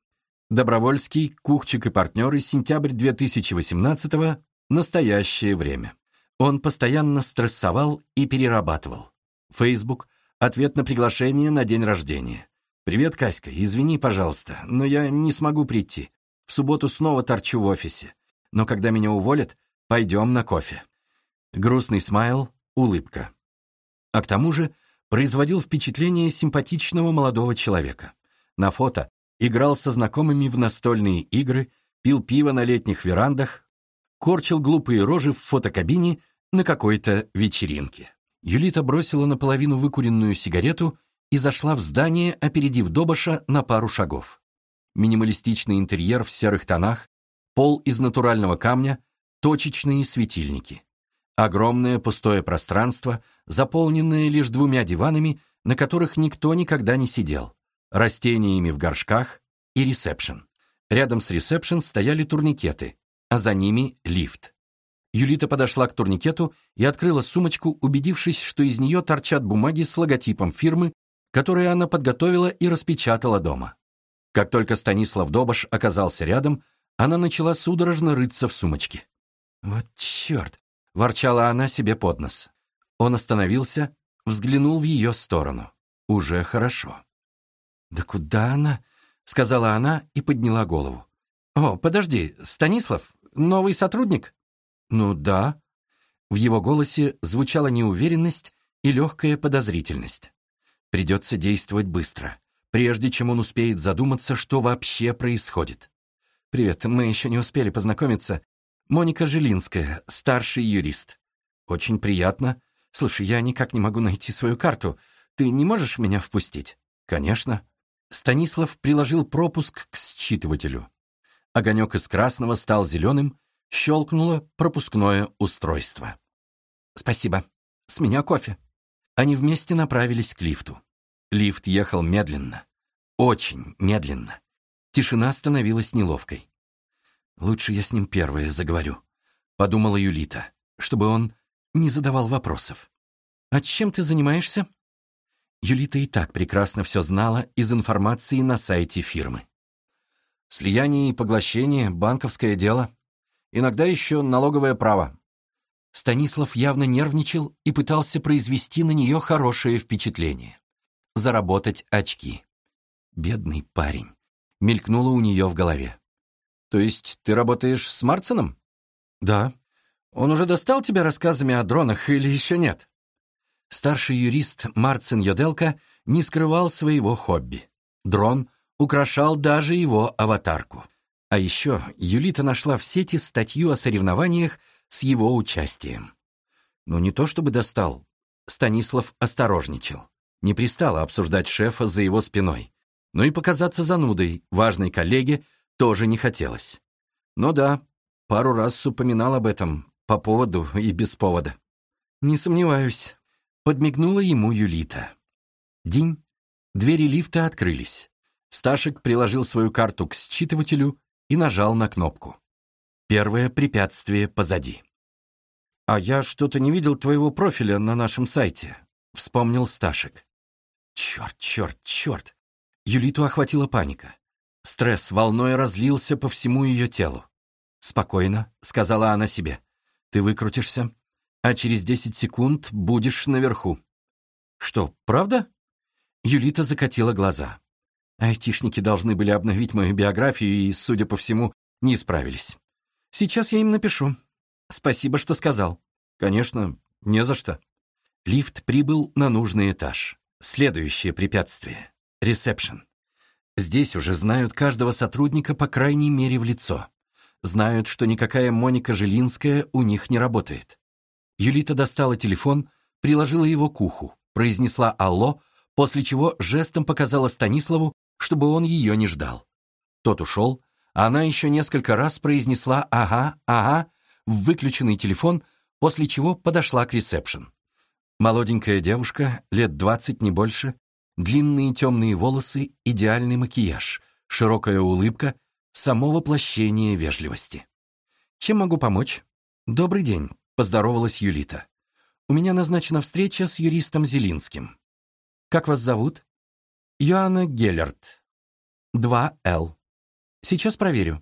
Добровольский, Кухчик и партнеры, сентябрь 2018 настоящее время. Он постоянно стрессовал и перерабатывал. Facebook, ответ на приглашение на день рождения. «Привет, Каська, извини, пожалуйста, но я не смогу прийти. В субботу снова торчу в офисе. Но когда меня уволят, пойдем на кофе. Грустный смайл, улыбка. А к тому же производил впечатление симпатичного молодого человека. На фото играл со знакомыми в настольные игры, пил пиво на летних верандах, корчил глупые рожи в фотокабине на какой-то вечеринке. Юлита бросила наполовину выкуренную сигарету и зашла в здание, опередив Добаша на пару шагов. Минималистичный интерьер в серых тонах, пол из натурального камня, точечные светильники. Огромное пустое пространство, заполненное лишь двумя диванами, на которых никто никогда не сидел, растениями в горшках и ресепшн. Рядом с ресепшн стояли турникеты, а за ними лифт. Юлита подошла к турникету и открыла сумочку, убедившись, что из нее торчат бумаги с логотипом фирмы, которые она подготовила и распечатала дома. Как только Станислав Добаш оказался рядом, она начала судорожно рыться в сумочке. «Вот черт!» — ворчала она себе под нос. Он остановился, взглянул в ее сторону. «Уже хорошо». «Да куда она?» — сказала она и подняла голову. «О, подожди, Станислав, новый сотрудник?» «Ну да». В его голосе звучала неуверенность и легкая подозрительность. Придется действовать быстро, прежде чем он успеет задуматься, что вообще происходит. «Привет, мы еще не успели познакомиться. Моника Жилинская, старший юрист. Очень приятно. Слушай, я никак не могу найти свою карту. Ты не можешь меня впустить?» «Конечно». Станислав приложил пропуск к считывателю. Огонек из красного стал зеленым, Щелкнуло пропускное устройство. «Спасибо. С меня кофе». Они вместе направились к лифту. Лифт ехал медленно. Очень медленно. Тишина становилась неловкой. «Лучше я с ним первое заговорю», — подумала Юлита, чтобы он не задавал вопросов. «А чем ты занимаешься?» Юлита и так прекрасно все знала из информации на сайте фирмы. «Слияние и поглощение, банковское дело», иногда еще налоговое право». Станислав явно нервничал и пытался произвести на нее хорошее впечатление. Заработать очки. «Бедный парень», — мелькнуло у нее в голове. «То есть ты работаешь с Марцином?» «Да». «Он уже достал тебя рассказами о дронах или еще нет?» Старший юрист Марцин Йоделка не скрывал своего хобби. Дрон украшал даже его аватарку. А еще Юлита нашла в сети статью о соревнованиях с его участием. Но не то чтобы достал. Станислав осторожничал. Не пристало обсуждать шефа за его спиной. Но и показаться занудой важной коллеге тоже не хотелось. Но да, пару раз упоминал об этом, по поводу и без повода. «Не сомневаюсь», — подмигнула ему Юлита. День. Двери лифта открылись. Сташек приложил свою карту к считывателю и нажал на кнопку. Первое препятствие позади. «А я что-то не видел твоего профиля на нашем сайте», — вспомнил Сташек. «Черт, черт, черт!» Юлиту охватила паника. Стресс волной разлился по всему ее телу. «Спокойно», — сказала она себе. «Ты выкрутишься, а через десять секунд будешь наверху». «Что, правда?» Юлита закатила глаза. Айтишники должны были обновить мою биографию и, судя по всему, не справились. Сейчас я им напишу. Спасибо, что сказал. Конечно, не за что. Лифт прибыл на нужный этаж. Следующее препятствие. Ресепшн. Здесь уже знают каждого сотрудника по крайней мере в лицо. Знают, что никакая Моника Жилинская у них не работает. Юлита достала телефон, приложила его к уху, произнесла «Алло», после чего жестом показала Станиславу, чтобы он ее не ждал. Тот ушел, а она еще несколько раз произнесла «ага, ага» в выключенный телефон, после чего подошла к ресепшн. Молоденькая девушка, лет двадцать не больше, длинные темные волосы, идеальный макияж, широкая улыбка, само воплощение вежливости. «Чем могу помочь?» «Добрый день», — поздоровалась Юлита. «У меня назначена встреча с юристом Зелинским». «Как вас зовут?» Йоанна Геллерт. 2Л. Сейчас проверю.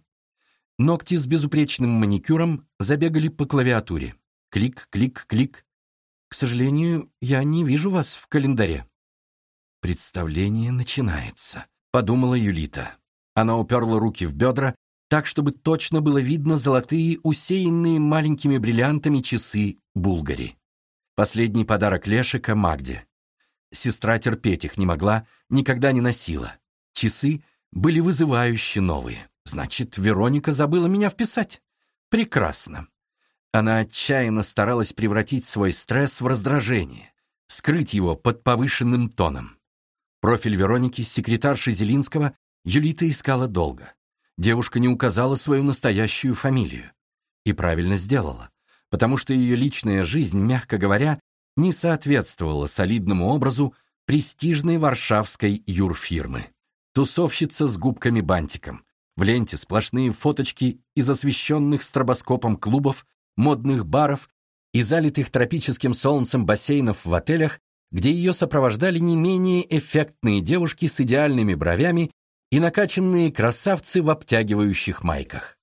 Ногти с безупречным маникюром забегали по клавиатуре. Клик, клик, клик. К сожалению, я не вижу вас в календаре. Представление начинается, подумала Юлита. Она уперла руки в бедра, так, чтобы точно было видно золотые, усеянные маленькими бриллиантами часы Булгари. Последний подарок Лешика Магде. Сестра терпеть их не могла, никогда не носила. Часы были вызывающе новые. Значит, Вероника забыла меня вписать. Прекрасно. Она отчаянно старалась превратить свой стресс в раздражение, скрыть его под повышенным тоном. Профиль Вероники, секретарши Зелинского, Юлита искала долго. Девушка не указала свою настоящую фамилию. И правильно сделала, потому что ее личная жизнь, мягко говоря, не соответствовала солидному образу престижной варшавской юрфирмы. Тусовщица с губками-бантиком. В ленте сплошные фоточки из освещенных стробоскопом клубов, модных баров и залитых тропическим солнцем бассейнов в отелях, где ее сопровождали не менее эффектные девушки с идеальными бровями и накачанные красавцы в обтягивающих майках.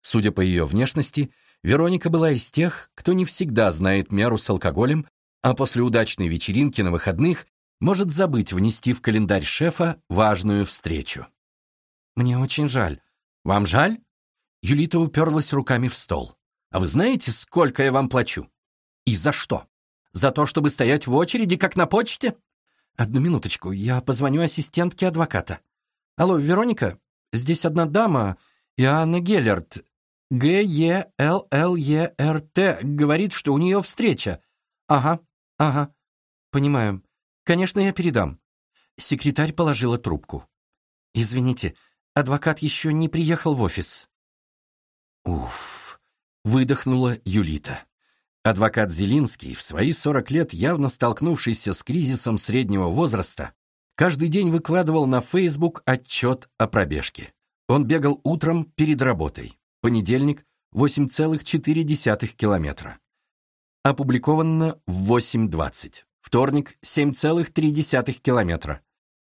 Судя по ее внешности, Вероника была из тех, кто не всегда знает меру с алкоголем, а после удачной вечеринки на выходных может забыть внести в календарь шефа важную встречу. «Мне очень жаль». «Вам жаль?» Юлита уперлась руками в стол. «А вы знаете, сколько я вам плачу?» «И за что? За то, чтобы стоять в очереди, как на почте?» «Одну минуточку, я позвоню ассистентке адвоката». «Алло, Вероника, здесь одна дама, Иоанна Геллерт, Г-Е-Л-Л-Е-Р-Т, говорит, что у нее встреча. Ага, ага, понимаю. Конечно, я передам». Секретарь положила трубку. «Извините, адвокат еще не приехал в офис». «Уф», — выдохнула Юлита. Адвокат Зелинский, в свои 40 лет явно столкнувшийся с кризисом среднего возраста, каждый день выкладывал на Facebook отчет о пробежке. Он бегал утром перед работой. Понедельник — 8,4 километра. Опубликовано в 8.20. Вторник — 7,3 километра.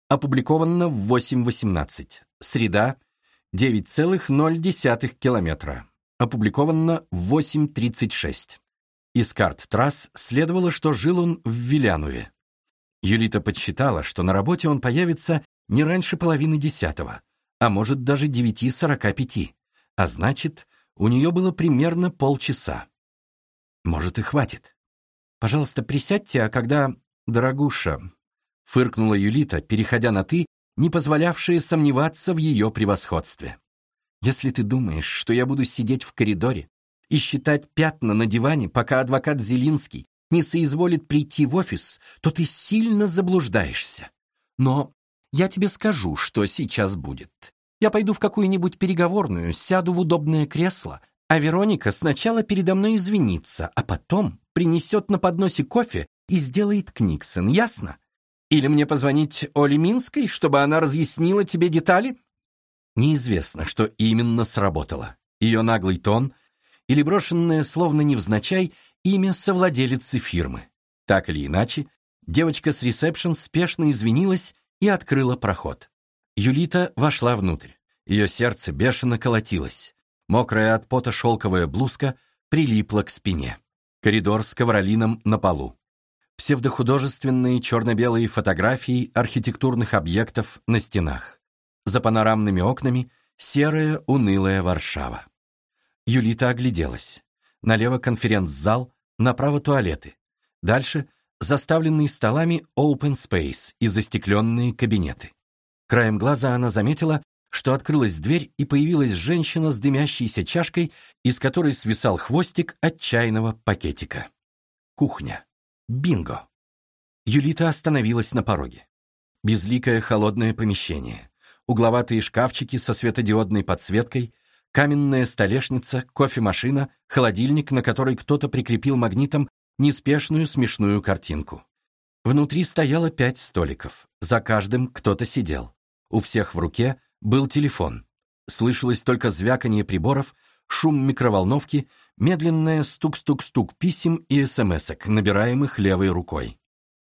Опубликовано в 8.18. Среда — 9,0 километра. Опубликовано в 8.36. Из карт трасс следовало, что жил он в Вилянове. Юлита подсчитала, что на работе он появится не раньше половины десятого, а может даже 9.45, а значит, у нее было примерно полчаса. Может и хватит. «Пожалуйста, присядьте, а когда...» «Дорогуша», — фыркнула Юлита, переходя на «ты», не позволявшие сомневаться в ее превосходстве. «Если ты думаешь, что я буду сидеть в коридоре и считать пятна на диване, пока адвокат Зелинский не соизволит прийти в офис, то ты сильно заблуждаешься. Но я тебе скажу, что сейчас будет. Я пойду в какую-нибудь переговорную, сяду в удобное кресло, а Вероника сначала передо мной извинится, а потом принесет на подносе кофе и сделает Книксон, ясно? Или мне позвонить Оле Минской, чтобы она разъяснила тебе детали? Неизвестно, что именно сработало. Ее наглый тон или брошенное словно невзначай имя совладелицы фирмы. Так или иначе, девочка с ресепшн спешно извинилась и открыла проход. Юлита вошла внутрь. Ее сердце бешено колотилось. Мокрая от пота шелковая блузка прилипла к спине. Коридор с ковролином на полу. Псевдохудожественные черно-белые фотографии архитектурных объектов на стенах. За панорамными окнами серая унылая Варшава. Юлита огляделась. Налево конференц-зал, направо туалеты. Дальше заставленные столами open space и застекленные кабинеты. Краем глаза она заметила, что открылась дверь и появилась женщина с дымящейся чашкой, из которой свисал хвостик от чайного пакетика. Кухня. Бинго. Юлита остановилась на пороге. Безликое холодное помещение. Угловатые шкафчики со светодиодной подсветкой, каменная столешница, кофемашина, холодильник, на который кто-то прикрепил магнитом неспешную смешную картинку. Внутри стояло пять столиков. За каждым кто-то сидел. У всех в руке был телефон. Слышалось только звяканье приборов, шум микроволновки, медленное стук-стук-стук писем и смс-ок, набираемых левой рукой.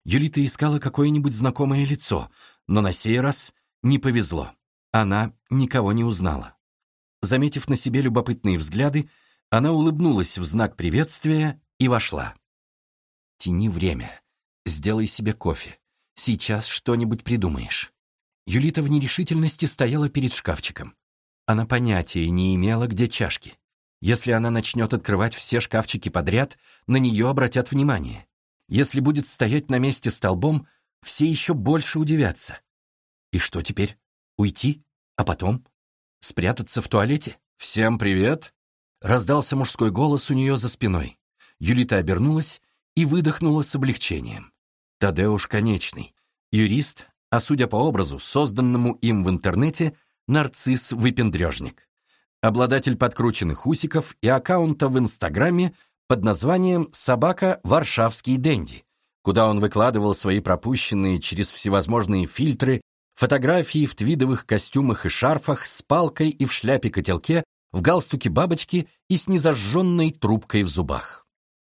Юлита искала какое-нибудь знакомое лицо, но на сей раз не повезло. Она никого не узнала. Заметив на себе любопытные взгляды, она улыбнулась в знак приветствия и вошла. «Тяни время. Сделай себе кофе. Сейчас что-нибудь придумаешь». Юлита в нерешительности стояла перед шкафчиком. Она понятия не имела, где чашки. Если она начнет открывать все шкафчики подряд, на нее обратят внимание. Если будет стоять на месте столбом, все еще больше удивятся. И что теперь? Уйти? А потом? Спрятаться в туалете? «Всем привет!» Раздался мужской голос у нее за спиной. Юлита обернулась и выдохнула с облегчением. Тадеуш Конечный, юрист, а судя по образу, созданному им в интернете, нарцисс-выпендрежник. Обладатель подкрученных усиков и аккаунта в Инстаграме под названием «Собака Варшавский Дэнди», куда он выкладывал свои пропущенные через всевозможные фильтры фотографии в твидовых костюмах и шарфах с палкой и в шляпе-котелке, в галстуке бабочки и с незажженной трубкой в зубах.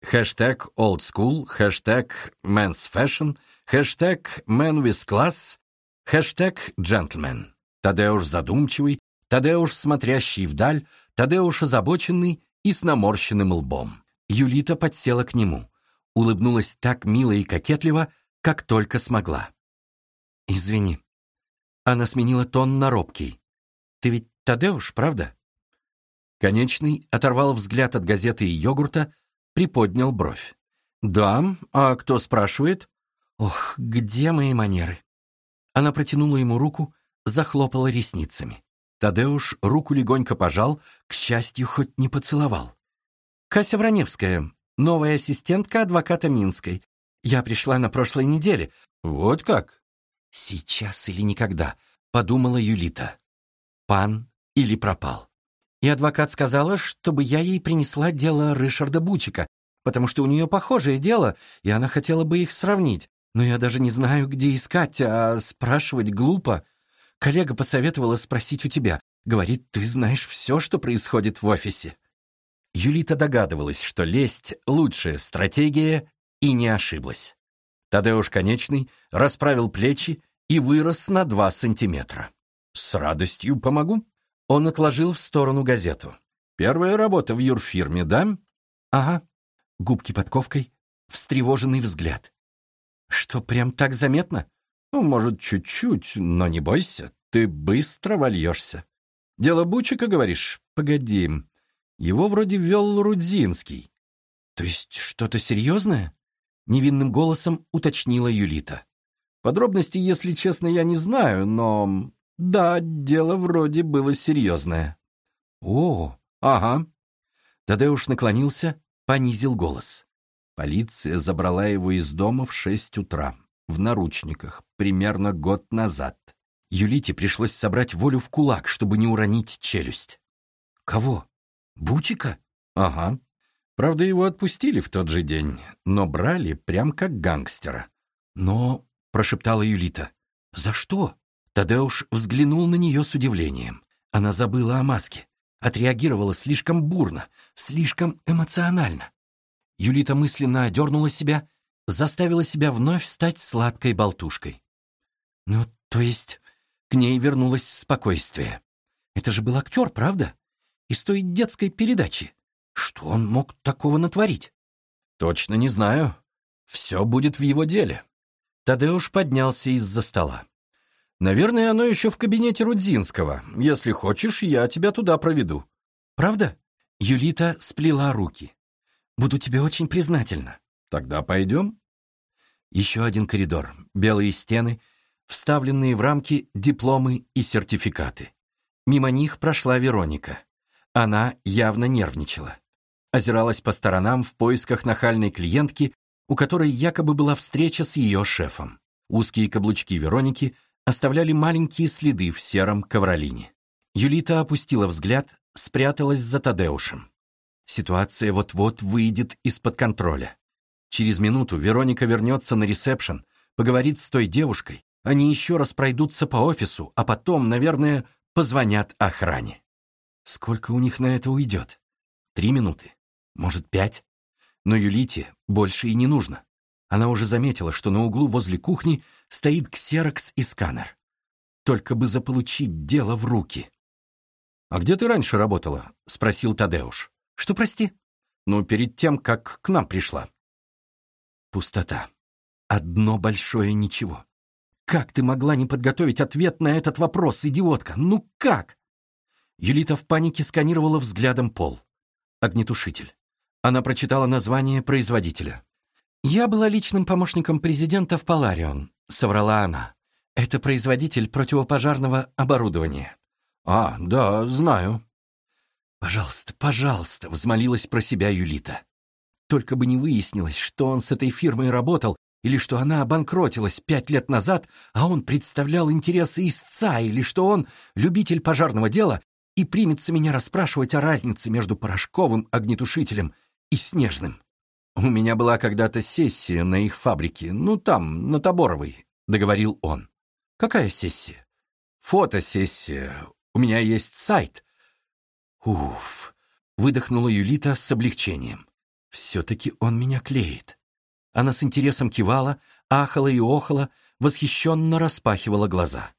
Хэштег old school, хэштег men's fashion, хэштег man with class, хэштег gentleman. Тадеуш задумчивый, Тадеуш смотрящий вдаль, Тадеуш озабоченный и с наморщенным лбом. Юлита подсела к нему, улыбнулась так мило и кокетливо, как только смогла. «Извини». Она сменила тон на робкий. «Ты ведь Тадеуш, правда?» Конечный оторвал взгляд от газеты и йогурта, приподнял бровь. «Да, а кто спрашивает?» «Ох, где мои манеры?» Она протянула ему руку, захлопала ресницами. Тадеуш руку легонько пожал, к счастью, хоть не поцеловал. «Кася Враневская, новая ассистентка адвоката Минской. Я пришла на прошлой неделе». «Вот как?» «Сейчас или никогда», — подумала Юлита. «Пан или пропал». И адвокат сказала, чтобы я ей принесла дело Ришарда Бучика, потому что у нее похожее дело, и она хотела бы их сравнить. Но я даже не знаю, где искать, а спрашивать глупо. Коллега посоветовала спросить у тебя. Говорит, ты знаешь все, что происходит в офисе. Юлита догадывалась, что лесть — лучшая стратегия, и не ошиблась. Тадеуш Конечный расправил плечи и вырос на два сантиметра. «С радостью помогу». Он отложил в сторону газету. «Первая работа в юрфирме, да?» «Ага». Губки подковкой, встревоженный взгляд. «Что, прям так заметно?» «Ну, может, чуть-чуть, но не бойся, ты быстро вольешься». «Дело Бучика, говоришь? Погоди, его вроде вел Рудзинский. То есть что-то серьезное? Невинным голосом уточнила Юлита. Подробности, если честно, я не знаю, но... Да, дело вроде было серьезное. О, ага. Тадеуш наклонился, понизил голос. Полиция забрала его из дома в шесть утра, в наручниках, примерно год назад. Юлите пришлось собрать волю в кулак, чтобы не уронить челюсть. Кого? Бучика? Ага. Правда, его отпустили в тот же день, но брали прям как гангстера. Но, — прошептала Юлита, — за что? Тадеуш взглянул на нее с удивлением. Она забыла о маске, отреагировала слишком бурно, слишком эмоционально. Юлита мысленно одернула себя, заставила себя вновь стать сладкой болтушкой. Ну, то есть, к ней вернулось спокойствие. Это же был актер, правда? из той детской передачи. Что он мог такого натворить? Точно не знаю. Все будет в его деле. Тадеуш поднялся из-за стола. Наверное, оно еще в кабинете Рудзинского. Если хочешь, я тебя туда проведу. Правда? Юлита сплела руки. Буду тебе очень признательна. Тогда пойдем. Еще один коридор, белые стены, вставленные в рамки дипломы и сертификаты. Мимо них прошла Вероника. Она явно нервничала. Озиралась по сторонам в поисках нахальной клиентки, у которой якобы была встреча с ее шефом. Узкие каблучки Вероники оставляли маленькие следы в сером ковролине. Юлита опустила взгляд, спряталась за Тадеушем. Ситуация вот-вот выйдет из-под контроля. Через минуту Вероника вернется на ресепшн, поговорит с той девушкой, они еще раз пройдутся по офису, а потом, наверное, позвонят охране. Сколько у них на это уйдет? Три минуты? Может, пять? Но Юлите больше и не нужно. Она уже заметила, что на углу возле кухни стоит ксерокс и сканер. Только бы заполучить дело в руки. «А где ты раньше работала?» — спросил Тадеуш. «Что, прости?» «Ну, перед тем, как к нам пришла». Пустота. Одно большое ничего. Как ты могла не подготовить ответ на этот вопрос, идиотка? Ну как? Юлита в панике сканировала взглядом пол. Огнетушитель. Она прочитала название производителя. «Я была личным помощником президента в Поларион», — соврала она. «Это производитель противопожарного оборудования». «А, да, знаю». «Пожалуйста, пожалуйста», — взмолилась про себя Юлита. Только бы не выяснилось, что он с этой фирмой работал, или что она обанкротилась пять лет назад, а он представлял интересы истца, или что он любитель пожарного дела и примется меня расспрашивать о разнице между порошковым огнетушителем и снежным. У меня была когда-то сессия на их фабрике, ну там, на Таборовой, — договорил он. Какая сессия? Фотосессия. У меня есть сайт. Уф, выдохнула Юлита с облегчением. Все-таки он меня клеит. Она с интересом кивала, ахала и охала, восхищенно распахивала глаза.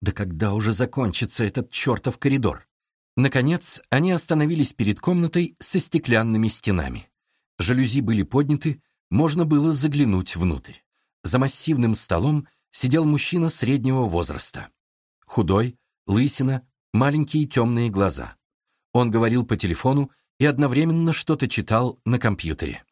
Да когда уже закончится этот чертов коридор? Наконец, они остановились перед комнатой со стеклянными стенами. Жалюзи были подняты, можно было заглянуть внутрь. За массивным столом сидел мужчина среднего возраста. Худой, лысина, маленькие темные глаза. Он говорил по телефону и одновременно что-то читал на компьютере.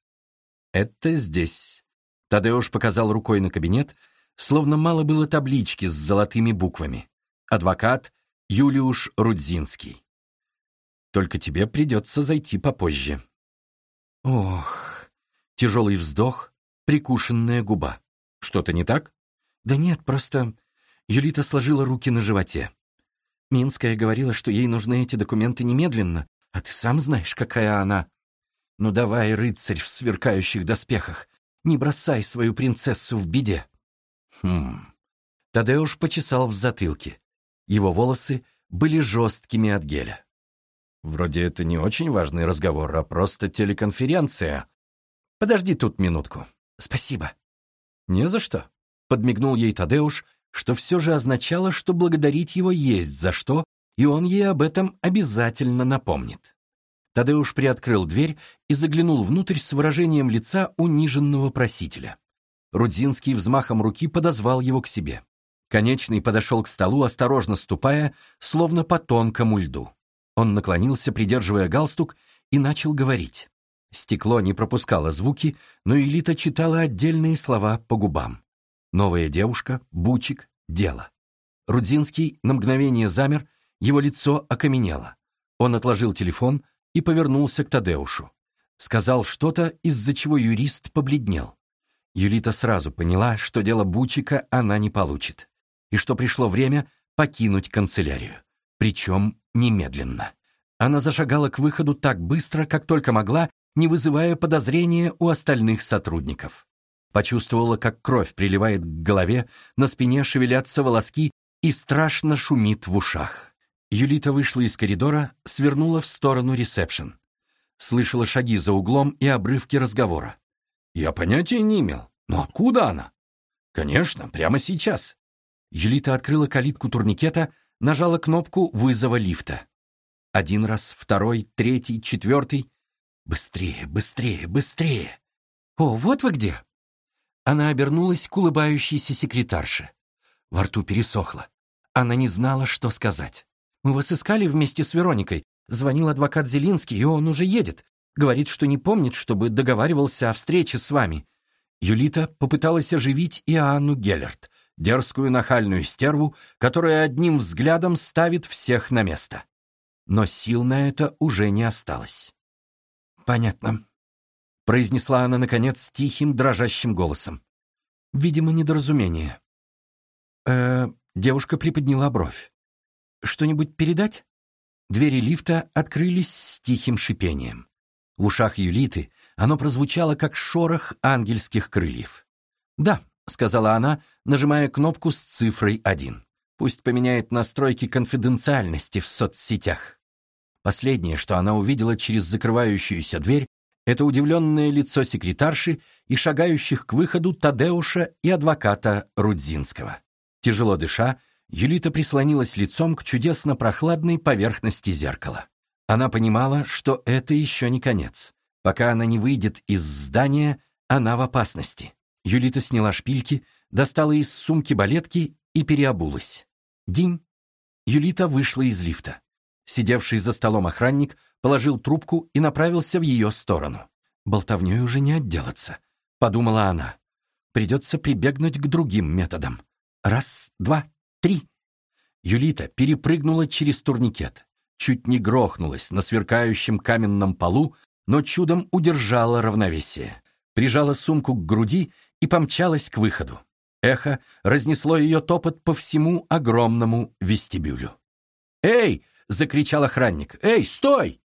«Это здесь». Тадеуш показал рукой на кабинет, словно мало было таблички с золотыми буквами. «Адвокат Юлиуш Рудзинский». «Только тебе придется зайти попозже». Ох, тяжелый вздох, прикушенная губа. Что-то не так? Да нет, просто... Юлита сложила руки на животе. Минская говорила, что ей нужны эти документы немедленно, а ты сам знаешь, какая она. Ну давай, рыцарь в сверкающих доспехах, не бросай свою принцессу в беде. Хм. Тадеуш почесал в затылке. Его волосы были жесткими от геля. Вроде это не очень важный разговор, а просто телеконференция. Подожди тут минутку. Спасибо. Не за что. Подмигнул ей Тадеуш, что все же означало, что благодарить его есть за что, и он ей об этом обязательно напомнит. Тадеуш приоткрыл дверь и заглянул внутрь с выражением лица униженного просителя. Рудзинский взмахом руки подозвал его к себе. Конечный подошел к столу, осторожно ступая, словно по тонкому льду. Он наклонился, придерживая галстук, и начал говорить. Стекло не пропускало звуки, но Элита читала отдельные слова по губам. Новая девушка, Бучик, дело. Рудзинский на мгновение замер, его лицо окаменело. Он отложил телефон и повернулся к Тадеушу. Сказал что-то, из-за чего юрист побледнел. Юлита сразу поняла, что дело Бучика она не получит, и что пришло время покинуть канцелярию. Причем немедленно. Она зашагала к выходу так быстро, как только могла, не вызывая подозрения у остальных сотрудников. Почувствовала, как кровь приливает к голове, на спине шевелятся волоски и страшно шумит в ушах. Юлита вышла из коридора, свернула в сторону ресепшн. Слышала шаги за углом и обрывки разговора. Я понятия не имел. Но откуда она? Конечно, прямо сейчас. Юлита открыла калитку турникета, нажала кнопку вызова лифта. Один раз, второй, третий, четвертый. Быстрее, быстрее, быстрее. О, вот вы где. Она обернулась к улыбающейся секретарше. Во рту пересохло. Она не знала, что сказать. «Мы вас искали вместе с Вероникой. Звонил адвокат Зелинский, и он уже едет. Говорит, что не помнит, чтобы договаривался о встрече с вами». Юлита попыталась оживить и Анну Геллерт, дерзкую нахальную стерву, которая одним взглядом ставит всех на место. Но сил на это уже не осталось. «Понятно», — произнесла она, наконец, тихим, дрожащим голосом. «Видимо, недоразумение». «Э, девушка приподняла бровь. «Что-нибудь передать?» Двери лифта открылись с тихим шипением. В ушах Юлиты оно прозвучало, как шорох ангельских крыльев. «Да», — сказала она, нажимая кнопку с цифрой 1. «Пусть поменяет настройки конфиденциальности в соцсетях». Последнее, что она увидела через закрывающуюся дверь, это удивленное лицо секретарши и шагающих к выходу Тадеуша и адвоката Рудзинского. Тяжело дыша, Юлита прислонилась лицом к чудесно прохладной поверхности зеркала. Она понимала, что это еще не конец. Пока она не выйдет из здания, она в опасности. Юлита сняла шпильки, достала из сумки балетки и переобулась. День. Юлита вышла из лифта. Сидевший за столом охранник положил трубку и направился в ее сторону. «Болтовней уже не отделаться», — подумала она. «Придется прибегнуть к другим методам. Раз, два, три». Юлита перепрыгнула через турникет. чуть не грохнулась на сверкающем каменном полу, но чудом удержала равновесие. Прижала сумку к груди и помчалась к выходу. Эхо разнесло ее топот по всему огромному вестибюлю. «Эй!» — закричал охранник. «Эй, стой!»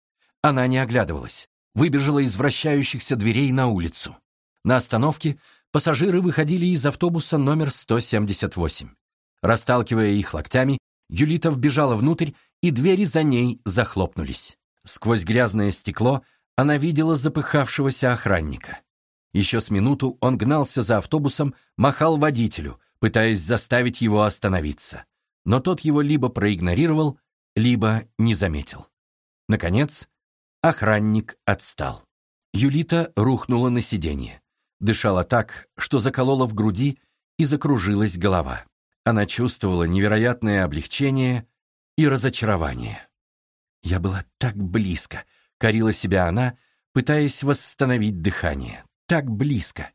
Она не оглядывалась. Выбежала из вращающихся дверей на улицу. На остановке пассажиры выходили из автобуса номер 178. Расталкивая их локтями, Юлита вбежала внутрь, и двери за ней захлопнулись. Сквозь грязное стекло она видела запыхавшегося охранника. Еще с минуту он гнался за автобусом, махал водителю, пытаясь заставить его остановиться. Но тот его либо проигнорировал, либо не заметил. Наконец, охранник отстал. Юлита рухнула на сиденье. Дышала так, что заколола в груди и закружилась голова. Она чувствовала невероятное облегчение и разочарование. «Я была так близко», — корила себя она, пытаясь восстановить дыхание так близко.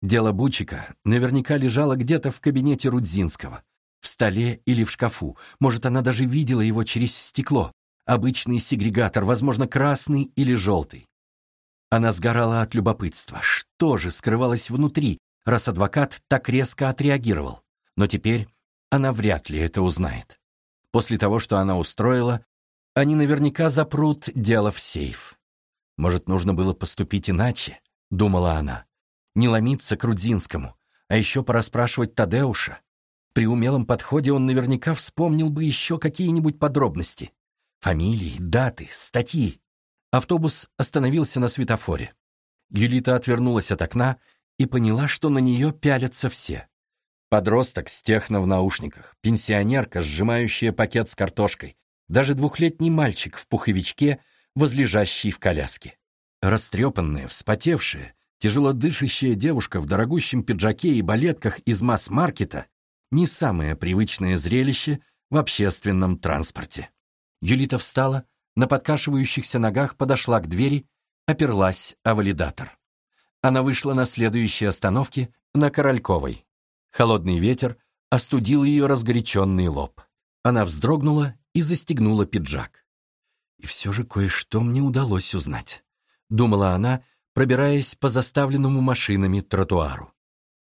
Дело Бучика наверняка лежало где-то в кабинете Рудзинского, в столе или в шкафу. Может, она даже видела его через стекло. Обычный сегрегатор, возможно, красный или желтый. Она сгорала от любопытства. Что же скрывалось внутри, раз адвокат так резко отреагировал? Но теперь она вряд ли это узнает. После того, что она устроила, они наверняка запрут дело в сейф. Может, нужно было поступить иначе? — думала она. «Не ломиться к Рудзинскому, а еще пораспрашивать Тадеуша. При умелом подходе он наверняка вспомнил бы еще какие-нибудь подробности. Фамилии, даты, статьи. Автобус остановился на светофоре. Юлита отвернулась от окна и поняла, что на нее пялятся все. Подросток с техно в наушниках, пенсионерка, сжимающая пакет с картошкой, даже двухлетний мальчик в пуховичке, возлежащий в коляске. Растрепанная, вспотевшая, тяжело дышащая девушка в дорогущем пиджаке и балетках из масс-маркета не самое привычное зрелище в общественном транспорте. Юлита встала, на подкашивающихся ногах подошла к двери, оперлась о валидатор. Она вышла на следующей остановке на Корольковой. Холодный ветер остудил ее разгоряченный лоб. Она вздрогнула и застегнула пиджак. И все же кое-что мне удалось узнать думала она, пробираясь по заставленному машинами тротуару.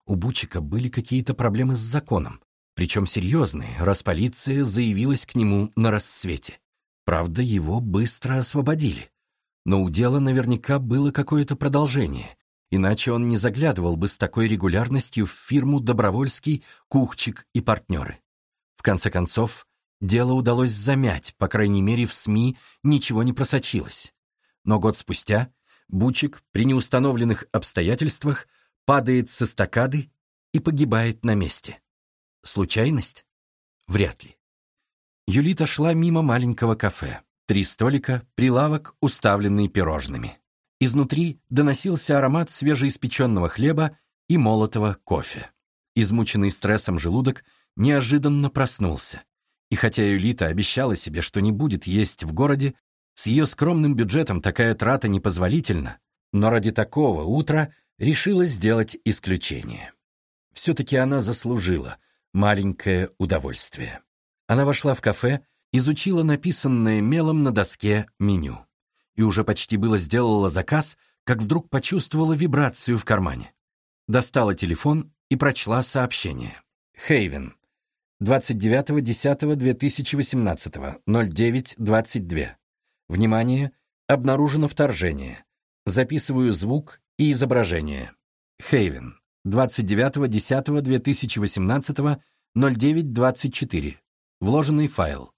У Бучика были какие-то проблемы с законом, причем серьезные, раз полиция заявилась к нему на рассвете. Правда, его быстро освободили. Но у дела наверняка было какое-то продолжение, иначе он не заглядывал бы с такой регулярностью в фирму «Добровольский», «Кухчик» и партнеры. В конце концов, дело удалось замять, по крайней мере, в СМИ ничего не просочилось но год спустя Бучик при неустановленных обстоятельствах падает с эстакады и погибает на месте. Случайность? Вряд ли. Юлита шла мимо маленького кафе. Три столика, прилавок, уставленный пирожными. Изнутри доносился аромат свежеиспеченного хлеба и молотого кофе. Измученный стрессом желудок неожиданно проснулся. И хотя Юлита обещала себе, что не будет есть в городе, с ее скромным бюджетом такая трата непозволительна, но ради такого утра решила сделать исключение. Все-таки она заслужила маленькое удовольствие. Она вошла в кафе, изучила написанное мелом на доске меню. И уже почти было сделала заказ, как вдруг почувствовала вибрацию в кармане. Достала телефон и прочла сообщение. Хейвен. 29.10.2018. 09.22. Внимание! Обнаружено вторжение. Записываю звук и изображение. Хейвен. 29.10.2018. 09.24. Вложенный файл.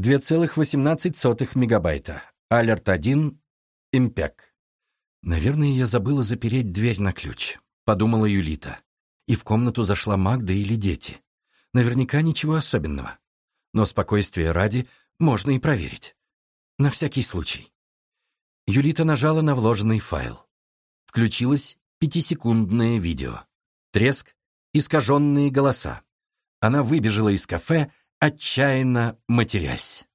2,18 мегабайта. Алерт 1. Импек. Наверное, я забыла запереть дверь на ключ, подумала Юлита. И в комнату зашла Магда или дети. Наверняка ничего особенного. Но спокойствие ради можно и проверить. На всякий случай. Юлита нажала на вложенный файл. Включилось пятисекундное видео. Треск, искаженные голоса. Она выбежала из кафе, отчаянно матерясь.